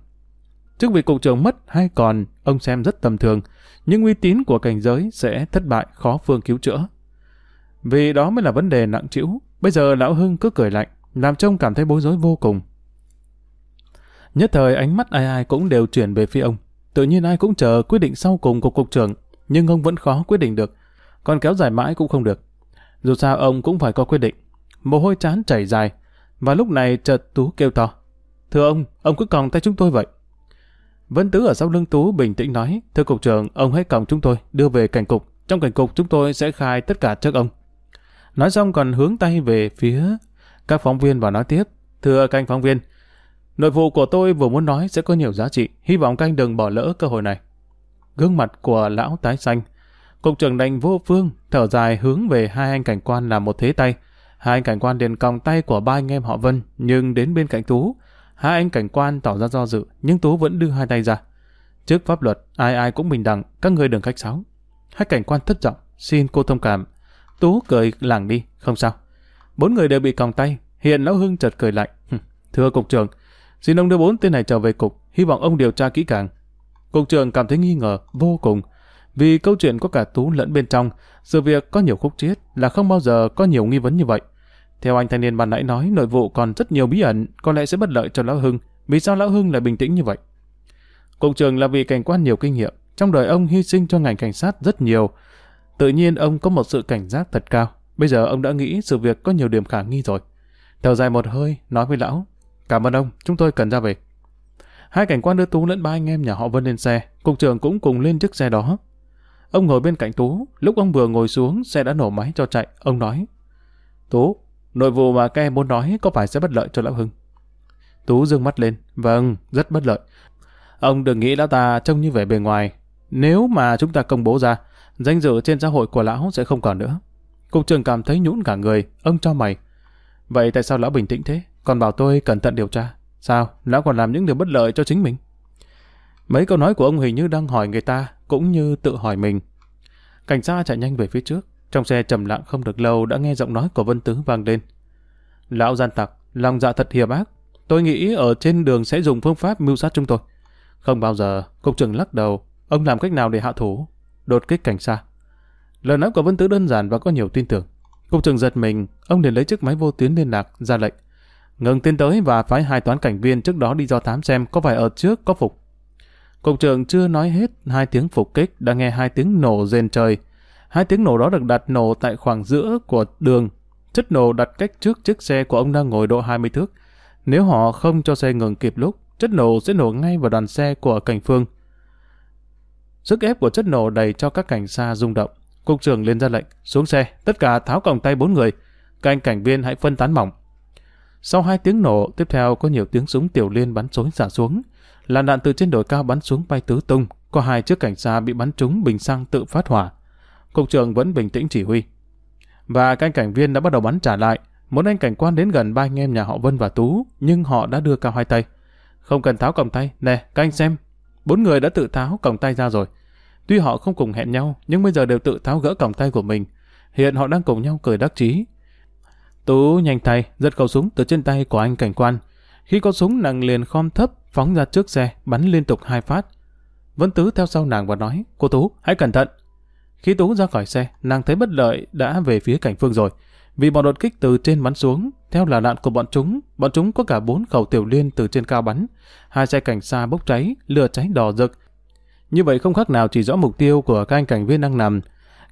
Chức vị cục trưởng mất hay còn, ông xem rất tầm thường, nhưng uy tín của cảnh giới sẽ thất bại khó phương cứu chữa. Vì đó mới là vấn đề nặng trĩu. Bây giờ lão Hưng cứ cười lạnh, làm trông cảm thấy bối rối vô cùng. Nhất thời ánh mắt ai ai cũng đều chuyển về phía ông. Tự nhiên ai cũng chờ quyết định sau cùng của cục trưởng, nhưng ông vẫn khó quyết định được. Còn kéo dài mãi cũng không được. Dù sao ông cũng phải có quyết định. Mồ hôi chán chảy dài, và lúc này chợt Tú kêu to. Thưa ông, ông cứ còng tay chúng tôi vậy. Vân Tứ ở sau lưng Tú bình tĩnh nói, Thưa cục trưởng, ông hãy còng chúng tôi, đưa về cảnh cục. Trong cảnh cục chúng tôi sẽ khai tất cả trước ông. Nói xong còn hướng tay về phía các phóng viên và nói tiếp. Thưa canh phóng viên, nội vụ của tôi vừa muốn nói sẽ có nhiều giá trị. Hy vọng canh đừng bỏ lỡ cơ hội này. Gương mặt của lão tái xanh. Cục trưởng đành vô phương, thở dài hướng về hai anh cảnh quan làm một thế tay. Hai anh cảnh quan liền còng tay của ba anh em họ Vân, nhưng đến bên cạnh Tú. Hai anh cảnh quan tỏ ra do dự, nhưng Tú vẫn đưa hai tay ra. Trước pháp luật, ai ai cũng bình đẳng, các người đừng khách sáo. Hai cảnh quan thất giọng, xin cô thông cảm. Tú cười lảng đi, không sao. Bốn người đều bị còng tay, hiện Lão Hưng chợt cười lạnh. Thưa cục trưởng, xin ông đưa bốn tên này trở về cục, hy vọng ông điều tra kỹ càng. Cục trưởng cảm thấy nghi ngờ, vô cùng. Vì câu chuyện có cả Tú lẫn bên trong, sự việc có nhiều khúc chiết là không bao giờ có nhiều nghi vấn như vậy. Theo anh thanh niên ban nãy nói, nội vụ còn rất nhiều bí ẩn, có lẽ sẽ bất lợi cho Lão Hưng. Vì sao Lão Hưng lại bình tĩnh như vậy? Cục trưởng là vị cảnh quan nhiều kinh nghiệm, trong đời ông hy sinh cho ngành cảnh sát rất nhiều. Tự nhiên ông có một sự cảnh giác thật cao. Bây giờ ông đã nghĩ sự việc có nhiều điểm khả nghi rồi. Thở dài một hơi, nói với lão. Cảm ơn ông, chúng tôi cần ra về. Hai cảnh quan đưa Tú lẫn ba anh em nhà họ Vân lên xe. Cục trưởng cũng cùng lên chiếc xe đó. Ông ngồi bên cạnh Tú. Lúc ông vừa ngồi xuống, xe đã nổ máy cho chạy. Ông nói. Tú, nội vụ mà các em muốn nói có phải sẽ bất lợi cho lão Hưng? Tú dương mắt lên. Vâng, rất bất lợi. Ông đừng nghĩ lão ta trông như vẻ bề ngoài. Nếu mà chúng ta công bố ra, danh dự trên xã hội của lão sẽ không còn nữa. Cục trưởng cảm thấy nhũn cả người, ông cho mày. Vậy tại sao lão bình tĩnh thế? Còn bảo tôi cẩn thận điều tra. Sao? Lão còn làm những điều bất lợi cho chính mình. Mấy câu nói của ông hình như đang hỏi người ta, cũng như tự hỏi mình. Cảnh sát chạy nhanh về phía trước. Trong xe trầm lặng không được lâu đã nghe giọng nói của Vân Tứ vang lên. Lão gian tặc, lòng dạ thật hiểm ác. Tôi nghĩ ở trên đường sẽ dùng phương pháp mưu sát chúng tôi. Không bao giờ, cục trưởng lắc đầu. Ông làm cách nào để hạ thủ? Đột kích cảnh sát. Lời nói của Vân Tứ đơn giản và có nhiều tin tưởng. Cục trưởng giật mình, ông liền lấy chiếc máy vô tuyến liên lạc, ra lệnh. Ngừng tiến tới và phái hai toán cảnh viên trước đó đi do thám xem có phải ở trước có phục. Cục trưởng chưa nói hết hai tiếng phục kích đã nghe hai tiếng nổ rền trời. Hai tiếng nổ đó được đặt nổ tại khoảng giữa của đường. Chất nổ đặt cách trước chiếc xe của ông đang ngồi độ 20 thước. Nếu họ không cho xe ngừng kịp lúc, chất nổ sẽ nổ ngay vào đoàn xe của cảnh phương. Sức ép của chất nổ đầy cho các cảnh xa rung động. Cục trưởng lên ra lệnh, xuống xe, tất cả tháo còng tay bốn người. Các anh cảnh viên hãy phân tán mỏng. Sau hai tiếng nổ, tiếp theo có nhiều tiếng súng tiểu liên bắn xối xả xuống. Làn đạn từ trên đồi cao bắn xuống bay tứ tung. Có hai chiếc cảnh xa bị bắn trúng bình xăng tự phát hỏa. Cục trưởng vẫn bình tĩnh chỉ huy. Và các anh cảnh viên đã bắt đầu bắn trả lại. Muốn anh cảnh quan đến gần ba anh em nhà họ Vân và Tú, nhưng họ đã đưa cao hai tay. Không cần tháo còng tay, nè, các anh xem. Bốn người đã tự tháo còng tay ra rồi. Tuy họ không cùng hẹn nhau, nhưng bây giờ đều tự tháo gỡ còng tay của mình. Hiện họ đang cùng nhau cười đắc chí. Tú nhanh tay, giật khẩu súng từ trên tay của anh cảnh quan. Khi có súng nàng liền khom thấp, phóng ra trước xe, bắn liên tục hai phát. Vân Tứ theo sau nàng và nói, cô Tú, hãy cẩn thận. Khi Tú ra khỏi xe, nàng thấy bất lợi đã về phía cảnh phương rồi. Vì bọn đột kích từ trên bắn xuống, theo là đạn của bọn chúng, bọn chúng có cả bốn khẩu tiểu liên từ trên cao bắn. Hai xe cảnh xa bốc cháy, lửa cháy đỏ rực, như vậy không khác nào chỉ rõ mục tiêu của các anh cảnh viên đang nằm.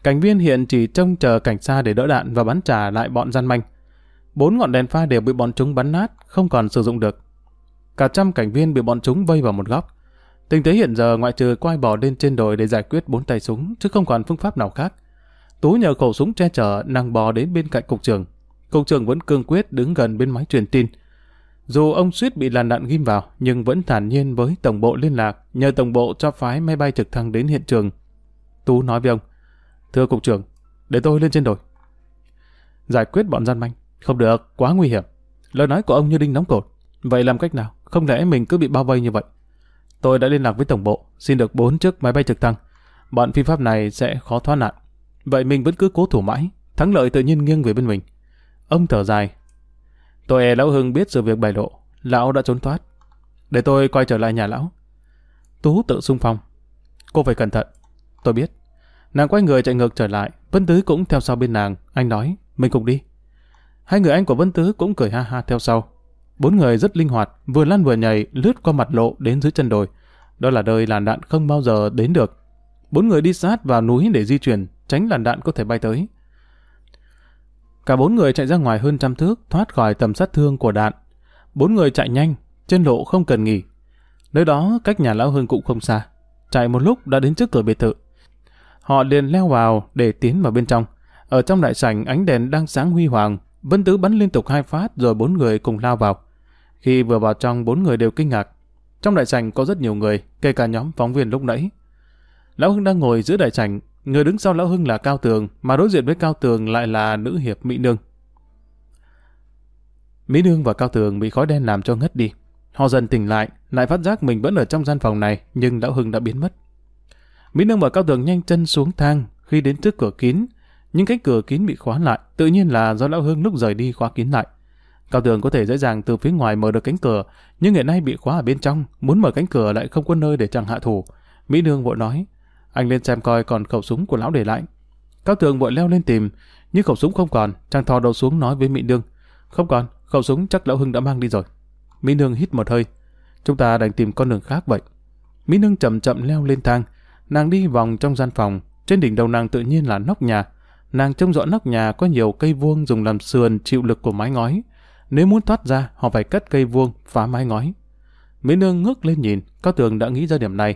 Cảnh viên hiện chỉ trông chờ cảnh xa để đỡ đạn và bắn trả lại bọn gian manh. Bốn ngọn đèn pha đều bị bọn chúng bắn nát, không còn sử dụng được. Cả trăm cảnh viên bị bọn chúng vây vào một góc. Tình thế hiện giờ ngoại trừ quay bò lên trên đồi để giải quyết bốn tay súng, chứ không còn phương pháp nào khác. Tú nhờ khẩu súng che chở, nàng bò đến bên cạnh cục trưởng. Cục trưởng vẫn cương quyết đứng gần bên máy truyền tin. Dù ông suýt bị làn đạn ghim vào, nhưng vẫn thản nhiên với tổng bộ liên lạc, nhờ tổng bộ cho phái máy bay trực thăng đến hiện trường. Tú nói với ông, Thưa cục trưởng, để tôi lên trên đồi. Giải quyết bọn gian manh. Không được, quá nguy hiểm. Lời nói của ông như đinh đóng cột. Vậy làm cách nào? Không lẽ mình cứ bị bao vây như vậy? Tôi đã liên lạc với tổng bộ, xin được bốn chiếc máy bay trực thăng. Bọn phi pháp này sẽ khó thoát nạn. Vậy mình vẫn cứ cố thủ mãi, thắng lợi tự nhiên nghiêng về bên mình. Ông thở dài. Tôi e lão Hưng biết sự việc bại lộ, lão đã trốn thoát. Để tôi quay trở lại nhà lão. Tú tự xung phong. Cô phải cẩn thận. Tôi biết. Nàng quay người chạy ngược trở lại, Vân Tứ cũng theo sau bên nàng. Anh nói, mình cùng đi. Hai người anh của Vân Tứ cũng cười ha ha theo sau. Bốn người rất linh hoạt, vừa lăn vừa nhảy, lướt qua mặt lộ đến dưới chân đồi. Đó là nơi làn đạn không bao giờ đến được. Bốn người đi sát vào núi để di chuyển, tránh làn đạn có thể bay tới. Cả bốn người chạy ra ngoài hơn trăm thước, thoát khỏi tầm sát thương của đạn. Bốn người chạy nhanh, trên lộ không cần nghỉ. Nơi đó cách nhà lão Hưng cũng không xa. Chạy một lúc đã đến trước cửa biệt thự. Họ liền leo vào để tiến vào bên trong. Ở trong đại sảnh ánh đèn đang sáng huy hoàng, Vân Tứ bắn liên tục hai phát rồi bốn người cùng lao vào. Khi vừa vào trong bốn người đều kinh ngạc. Trong đại sảnh có rất nhiều người, kể cả nhóm phóng viên lúc nãy. Lão Hưng đang ngồi giữa đại sảnh, người đứng sau Lão Hưng là Cao Tường, mà đối diện với Cao Tường lại là nữ hiệp Mỹ Nương. Mỹ Nương và Cao Tường bị khói đen làm cho ngất đi. Họ dần tỉnh lại, lại phát giác mình vẫn ở trong gian phòng này, nhưng Lão Hưng đã biến mất. Mỹ Nương và Cao Tường nhanh chân xuống thang, khi đến trước cửa kín, những cánh cửa kín bị khóa lại, tự nhiên là do Lão Hưng lúc rời đi khóa kín lại. Cao Tường có thể dễ dàng từ phía ngoài mở được cánh cửa, nhưng hiện nay bị khóa ở bên trong, muốn mở cánh cửa lại không có nơi để chẳng hạ thủ. Mỹ Nương vội nói, anh lên xem coi còn khẩu súng của lão để lại. Cao Tường vội leo lên tìm, nhưng khẩu súng không còn, chàng thò đầu xuống nói với Mỹ Nương, không còn, khẩu súng chắc lão Hưng đã mang đi rồi. Mỹ Nương hít một hơi, chúng ta đành tìm con đường khác vậy. Mỹ Nương chậm chậm leo lên thang, nàng đi vòng trong gian phòng, trên đỉnh đầu nàng tự nhiên là nóc nhà. Nàng trông rõ nóc nhà có nhiều cây vuông dùng làm sườn chịu lực của mái ngói. Nếu muốn thoát ra, họ phải cắt cây vuông, phá mái ngói. Mỹ nương ngước lên nhìn, Cao Tường đã nghĩ ra điểm này.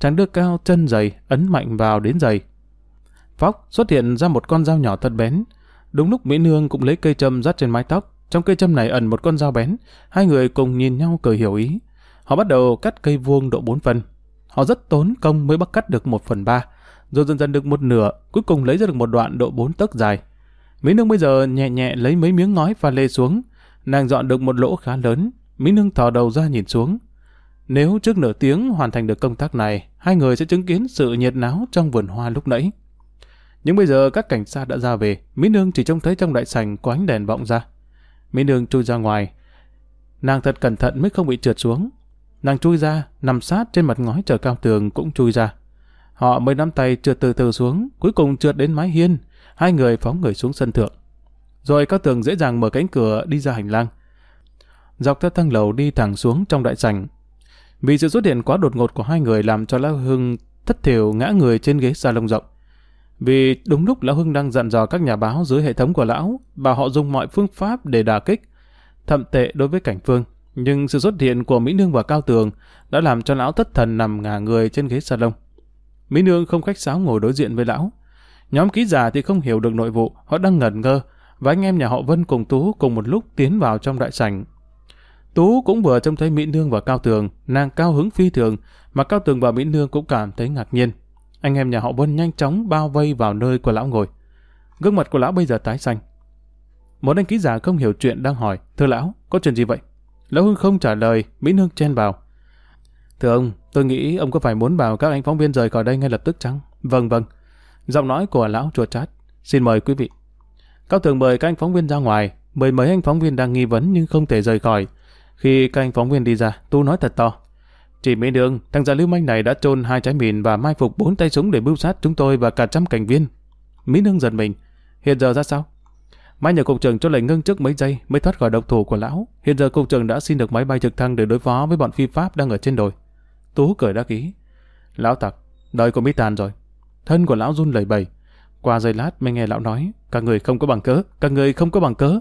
Chàng đưa cao chân giày, ấn mạnh vào đến giày. Phóc xuất hiện ra một con dao nhỏ thật bén. Đúng lúc Mỹ nương cũng lấy cây châm dắt trên mái tóc. Trong cây châm này ẩn một con dao bén. Hai người cùng nhìn nhau cười hiểu ý. Họ bắt đầu cắt cây vuông độ 4 phần. Họ rất tốn công mới bắt cắt được 1 phần 3, rồi dần dần được một nửa, cuối cùng lấy ra được một đoạn độ 4 tấc dài. Mỹ nương bây giờ nhẹ nhẹ lấy mấy miếng ngói pha lê xuống, Nàng dọn được một lỗ khá lớn, Mỹ Nương thò đầu ra nhìn xuống. Nếu trước nửa tiếng hoàn thành được công tác này, hai người sẽ chứng kiến sự nhiệt náo trong vườn hoa lúc nãy. Nhưng bây giờ các cảnh sát đã ra về, Mỹ Nương chỉ trông thấy trong đại sảnh có ánh đèn vọng ra. Mỹ Nương chui ra ngoài. Nàng thật cẩn thận mới không bị trượt xuống. Nàng chui ra, nằm sát trên mặt ngói chờ cao tường cũng chui ra. Họ mới nắm tay trượt từ từ xuống, cuối cùng trượt đến mái hiên. Hai người phóng người xuống sân thượng. Rồi Cao Tường dễ dàng mở cánh cửa đi ra hành lang. Dọc theo thang lầu đi thẳng xuống trong đại sảnh. Vì sự xuất hiện quá đột ngột của hai người làm cho Lão Hưng thất thiểu ngã người trên ghế salon rộng. Vì đúng lúc Lão Hưng đang dặn dò các nhà báo dưới hệ thống của Lão, bảo họ dùng mọi phương pháp để đả kích, thậm tệ đối với cảnh phương. Nhưng sự xuất hiện của Mỹ Nương và Cao Tường đã làm cho Lão thất thần nằm ngả người trên ghế salon. Mỹ Nương không khách sáo ngồi đối diện với Lão. Nhóm ký giả thì không hiểu được nội vụ, họ đang ngẩn ngơ, và anh em nhà họ Vân cùng Tú cùng một lúc tiến vào trong đại sảnh. Tú cũng vừa trông thấy Mỹ Nương và Cao Tường, nàng cao hứng phi thường, mà Cao Tường và Mỹ Nương cũng cảm thấy ngạc nhiên. Anh em nhà họ Vân nhanh chóng bao vây vào nơi của lão ngồi. Gương mặt của lão bây giờ tái xanh. Một anh ký giả không hiểu chuyện đang hỏi, thưa lão, có chuyện gì vậy? Lão Hưng không trả lời, Mỹ Nương chen vào. Thưa ông, tôi nghĩ ông có phải muốn bảo các anh phóng viên rời khỏi đây ngay lập tức chăng? Vâng vâng. Giọng nói của lão chua chát. Xin mời quý vị. Cao Tường mời các anh phóng viên ra ngoài, mời mấy anh phóng viên đang nghi vấn nhưng không thể rời khỏi. Khi các anh phóng viên đi ra, Tu nói thật to. Chỉ mấy đường, thằng già lưu manh này đã trôn hai trái mìn và mai phục bốn tay súng để mưu sát chúng tôi và cả trăm cảnh viên. Mỹ Nương giật mình. Hiện giờ ra sao? Mai nhờ cục trưởng cho lệnh ngưng trước mấy giây mới thoát khỏi độc thủ của lão. Hiện giờ cục trưởng đã xin được máy bay trực thăng để đối phó với bọn phi pháp đang ở trên đồi. Tú cười đắc ý. Lão tặc, đời của Mỹ tàn rồi. Thân của lão run lẩy bẩy. Qua giây lát mới nghe lão nói, các người không có bằng cớ, các người không có bằng cớ.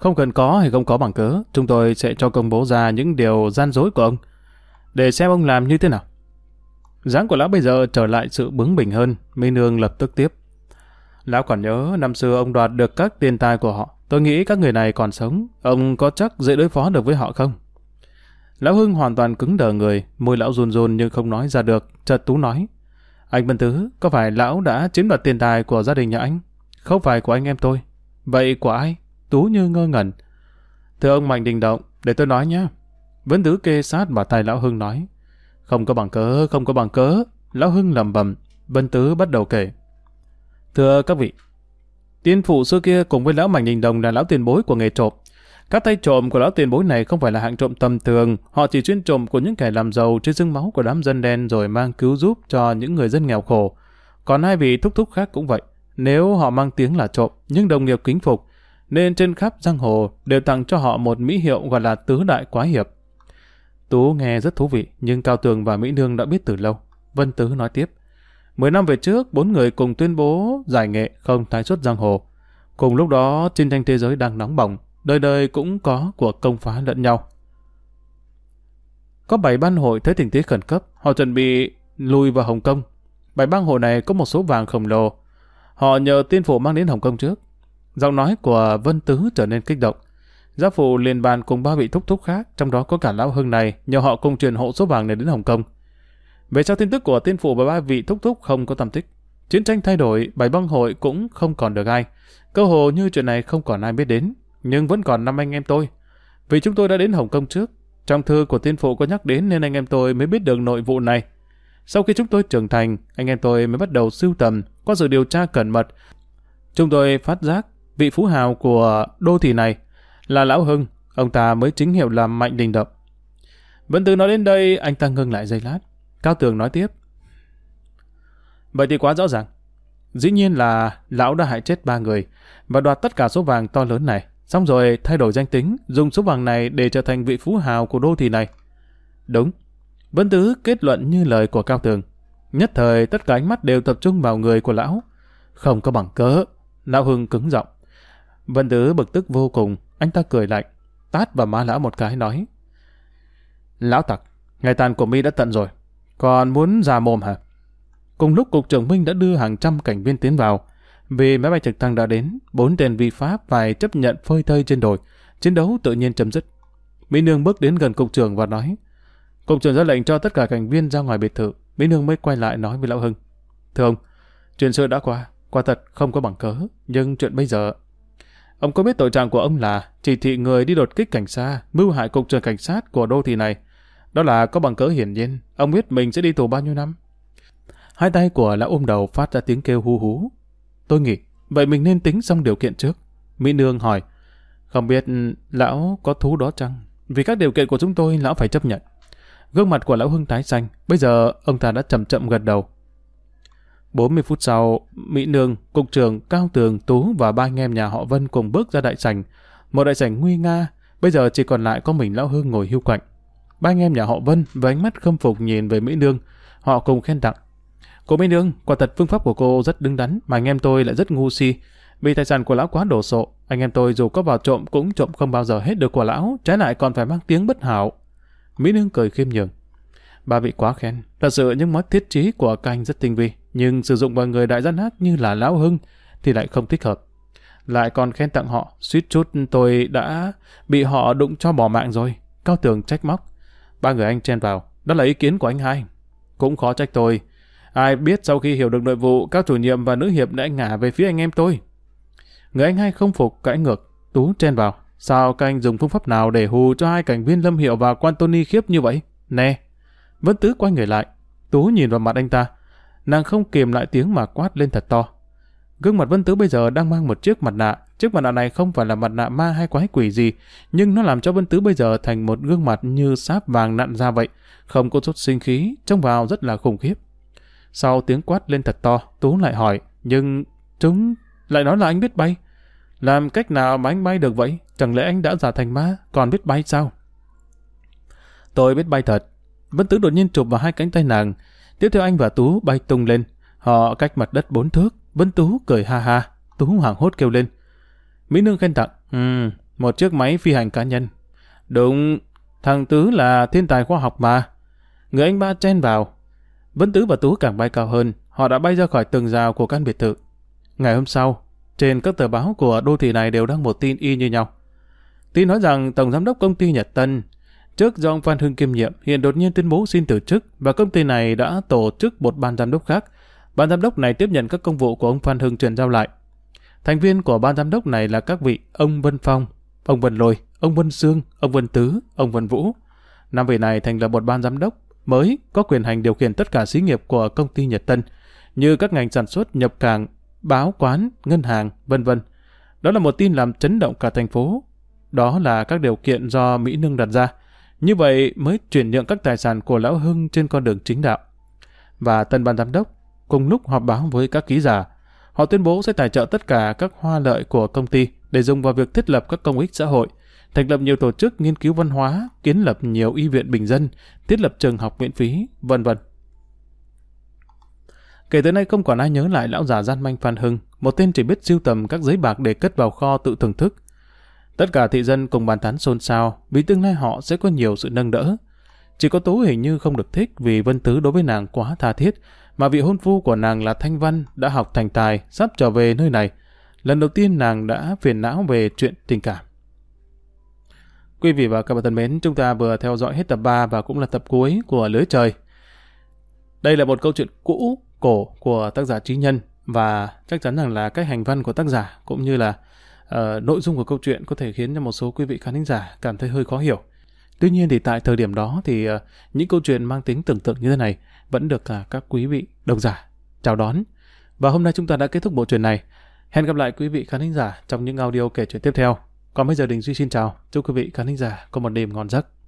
Không cần có hay không có bằng cớ, chúng tôi sẽ cho công bố ra những điều gian dối của ông, để xem ông làm như thế nào. dáng của lão bây giờ trở lại sự bướng bỉnh hơn, Minh Nương lập tức tiếp. Lão còn nhớ năm xưa ông đoạt được các tiền tài của họ. Tôi nghĩ các người này còn sống, ông có chắc dễ đối phó được với họ không? Lão Hưng hoàn toàn cứng đờ người, môi lão run run nhưng không nói ra được, chợt Tú nói. Anh Vân Tứ, có phải lão đã chiếm đoạt tiền tài của gia đình nhà anh? Không phải của anh em tôi. Vậy của ai? Tú như ngơ ngẩn. Thưa ông Mạnh Đình Động, để tôi nói nhé. Vẫn Tứ kê sát vào tay lão Hưng nói. Không có bằng cớ, không có bằng cớ. Lão Hưng lầm bầm. Vân Tứ bắt đầu kể. Thưa các vị, tiên phụ xưa kia cùng với lão Mạnh Đình Đồng là lão tiền bối của nghề trộm. Các tay trộm của lão tiền bối này không phải là hạng trộm tầm thường, họ chỉ chuyên trộm của những kẻ làm giàu trên xương máu của đám dân đen rồi mang cứu giúp cho những người dân nghèo khổ. Còn hai vị thúc thúc khác cũng vậy. Nếu họ mang tiếng là trộm, nhưng đồng nghiệp kính phục, nên trên khắp giang hồ đều tặng cho họ một mỹ hiệu gọi là tứ đại quái hiệp. Tú nghe rất thú vị, nhưng Cao Tường và Mỹ Nương đã biết từ lâu. Vân Tứ nói tiếp. Mười năm về trước, bốn người cùng tuyên bố giải nghệ không tái xuất giang hồ. Cùng lúc đó, chiến tranh thế giới đang nóng bỏng, đời đời cũng có cuộc công phá lẫn nhau. Có bảy ban hội thấy tình thế khẩn cấp, họ chuẩn bị lùi vào Hồng Kông. Bảy bang hội này có một số vàng khổng lồ. Họ nhờ tiên phủ mang đến Hồng Kông trước. Giọng nói của Vân Tứ trở nên kích động. Gia phụ liền bàn cùng ba vị thúc thúc khác, trong đó có cả lão hưng này, nhờ họ cùng truyền hộ số vàng này đến Hồng Kông. Về sau tin tức của tiên phụ và ba vị thúc thúc không có tâm tích. Chiến tranh thay đổi, bảy băng hội cũng không còn được ai. cơ hồ như chuyện này không còn ai biết đến, nhưng vẫn còn năm anh em tôi. Vì chúng tôi đã đến Hồng Kông trước, trong thư của tiên phụ có nhắc đến nên anh em tôi mới biết được nội vụ này. Sau khi chúng tôi trưởng thành, anh em tôi mới bắt đầu sưu tầm, có sự điều tra cẩn mật. Chúng tôi phát giác vị phú hào của đô thị này là Lão Hưng, ông ta mới chính hiệu là Mạnh Đình Động. Vẫn từ nói đến đây, anh ta ngưng lại giây lát. Cao Tường nói tiếp. Vậy thì quá rõ ràng. Dĩ nhiên là lão đã hại chết ba người và đoạt tất cả số vàng to lớn này. Xong rồi thay đổi danh tính, dùng số vàng này để trở thành vị phú hào của đô thị này. Đúng. Vân Tứ kết luận như lời của Cao Tường. Nhất thời tất cả ánh mắt đều tập trung vào người của lão. Không có bằng cớ. Lão Hưng cứng giọng. Vân Tứ bực tức vô cùng. Anh ta cười lạnh. Tát vào má lão một cái nói. Lão tặc, ngày tàn của mi đã tận rồi. Còn muốn ra mồm hả? Cùng lúc Cục trưởng Minh đã đưa hàng trăm cảnh viên tiến vào. Vì máy bay trực thăng đã đến, bốn tên vi pháp phải chấp nhận phơi thây trên đồi. Chiến đấu tự nhiên chấm dứt. Mỹ Nương bước đến gần cục trưởng và nói Cục trưởng ra lệnh cho tất cả cảnh viên ra ngoài biệt thự. Mỹ Nương mới quay lại nói với Lão Hưng. Thưa ông, chuyện xưa đã qua, qua thật không có bằng cớ, nhưng chuyện bây giờ... Ông có biết tội trạng của ông là chỉ thị người đi đột kích cảnh xa, mưu hại cục trưởng cảnh sát của đô thị này, đó là có bằng cớ hiển nhiên, ông biết mình sẽ đi tù bao nhiêu năm. Hai tay của lão ôm đầu phát ra tiếng kêu hú hú. Tôi nghĩ, vậy mình nên tính xong điều kiện trước. Mỹ Nương hỏi, không biết lão có thú đó chăng? Vì các điều kiện của chúng tôi lão phải chấp nhận. Gương mặt của lão Hưng tái xanh, bây giờ ông ta đã chậm chậm gật đầu. 40 phút sau, Mỹ Nương, Cục trưởng Cao Tường, Tú và ba anh em nhà họ Vân cùng bước ra đại sảnh. Một đại sảnh nguy nga, bây giờ chỉ còn lại có mình lão Hưng ngồi hưu quạnh. Ba anh em nhà họ Vân với ánh mắt khâm phục nhìn về Mỹ Nương, họ cùng khen tặng. Cô Mỹ Nương, quả thật phương pháp của cô rất đứng đắn, mà anh em tôi lại rất ngu si. Vì tài sản của lão quá đồ sộ, anh em tôi dù có vào trộm cũng trộm không bao giờ hết được của lão, trái lại còn phải mang tiếng bất hảo. Mỹ Nương cười khiêm nhường. Ba vị quá khen, thật sự những mối thiết trí của các anh rất tinh vi, nhưng sử dụng vào người đại gian hát như là lão Hưng thì lại không thích hợp. Lại còn khen tặng họ, suýt chút tôi đã bị họ đụng cho bỏ mạng rồi. Cao tường trách móc. Ba người anh chen vào, đó là ý kiến của anh hai. Cũng khó trách tôi. Ai biết sau khi hiểu được nội vụ, các chủ nhiệm và nữ hiệp đã ngả về phía anh em tôi. Người anh hai không phục, cãi ngược, tú chen vào. Sao các anh dùng phương pháp nào để hù cho hai cảnh viên Lâm Hiệu và quan Tony khiếp như vậy? Nè! Vẫn tứ quay người lại. Tú nhìn vào mặt anh ta. Nàng không kiềm lại tiếng mà quát lên thật to. Gương mặt Vân Tứ bây giờ đang mang một chiếc mặt nạ. Chiếc mặt nạ này không phải là mặt nạ ma hay quái quỷ gì, nhưng nó làm cho Vân Tứ bây giờ thành một gương mặt như sáp vàng nặn ra vậy. Không có chút sinh khí, trông vào rất là khủng khiếp. Sau tiếng quát lên thật to, Tú lại hỏi, nhưng chúng lại nói là anh biết bay. Làm cách nào mà anh bay được vậy? Chẳng lẽ anh đã giả thành ma, còn biết bay sao? Tôi biết bay thật. Vân Tứ đột nhiên chụp vào hai cánh tay nàng. Tiếp theo anh và Tú bay tung lên. Họ cách mặt đất bốn thước. Vân Tú cười ha ha. Tú hoảng hốt kêu lên. Mỹ Nương khen tặng. Ừ, một chiếc máy phi hành cá nhân. Đúng, thằng Tứ là thiên tài khoa học mà. Người anh ba chen vào. Vân Tứ và Tú càng bay cao hơn, họ đã bay ra khỏi tường rào của căn biệt thự. Ngày hôm sau, trên các tờ báo của đô thị này đều đăng một tin y như nhau. Tin nói rằng Tổng Giám đốc Công ty Nhật Tân, trước do ông Phan Hưng kiêm nhiệm, hiện đột nhiên tuyên bố xin từ chức và công ty này đã tổ chức một ban giám đốc khác. Ban giám đốc này tiếp nhận các công vụ của ông Phan Hưng truyền giao lại. Thành viên của ban giám đốc này là các vị ông Vân Phong, ông Vân Lôi, ông Vân Sương, ông Vân Tứ, ông Vân Vũ. Năm vị này thành lập một ban giám đốc mới có quyền hành điều khiển tất cả xí nghiệp của công ty Nhật Tân, như các ngành sản xuất, nhập cảng, báo quán, ngân hàng, vân vân. Đó là một tin làm chấn động cả thành phố. Đó là các điều kiện do Mỹ Nương đặt ra. Như vậy mới chuyển nhượng các tài sản của Lão Hưng trên con đường chính đạo. Và tân ban giám đốc cùng lúc họp báo với các ký giả. Họ tuyên bố sẽ tài trợ tất cả các hoa lợi của công ty để dùng vào việc thiết lập các công ích xã hội, thành lập nhiều tổ chức nghiên cứu văn hóa, kiến lập nhiều y viện bình dân, thiết lập trường học miễn phí, vân vân. Kể từ nay không còn ai nhớ lại lão già gian manh Phan Hưng, một tên chỉ biết siêu tầm các giấy bạc để cất vào kho tự thưởng thức. Tất cả thị dân cùng bàn tán xôn xao vì tương lai họ sẽ có nhiều sự nâng đỡ. Chỉ có Tú hình như không được thích vì Vân Tứ đối với nàng quá tha thiết, mà vị hôn phu của nàng là Thanh Văn đã học thành tài, sắp trở về nơi này. Lần đầu tiên nàng đã phiền não về chuyện tình cảm. Quý vị và các bạn thân mến, chúng ta vừa theo dõi hết tập 3 và cũng là tập cuối của Lưới Trời. Đây là một câu chuyện cũ, cổ của tác giả trí nhân và chắc chắn rằng là cách hành văn của tác giả cũng như là uh, nội dung của câu chuyện có thể khiến cho một số quý vị khán thính giả cảm thấy hơi khó hiểu. Tuy nhiên thì tại thời điểm đó thì uh, những câu chuyện mang tính tưởng tượng như thế này vẫn được uh, các quý vị độc giả chào đón. Và hôm nay chúng ta đã kết thúc bộ truyện này. Hẹn gặp lại quý vị khán thính giả trong những audio kể chuyện tiếp theo. Còn bây giờ Đình Duy xin chào. Chúc quý vị khán thính giả có một đêm ngon giấc.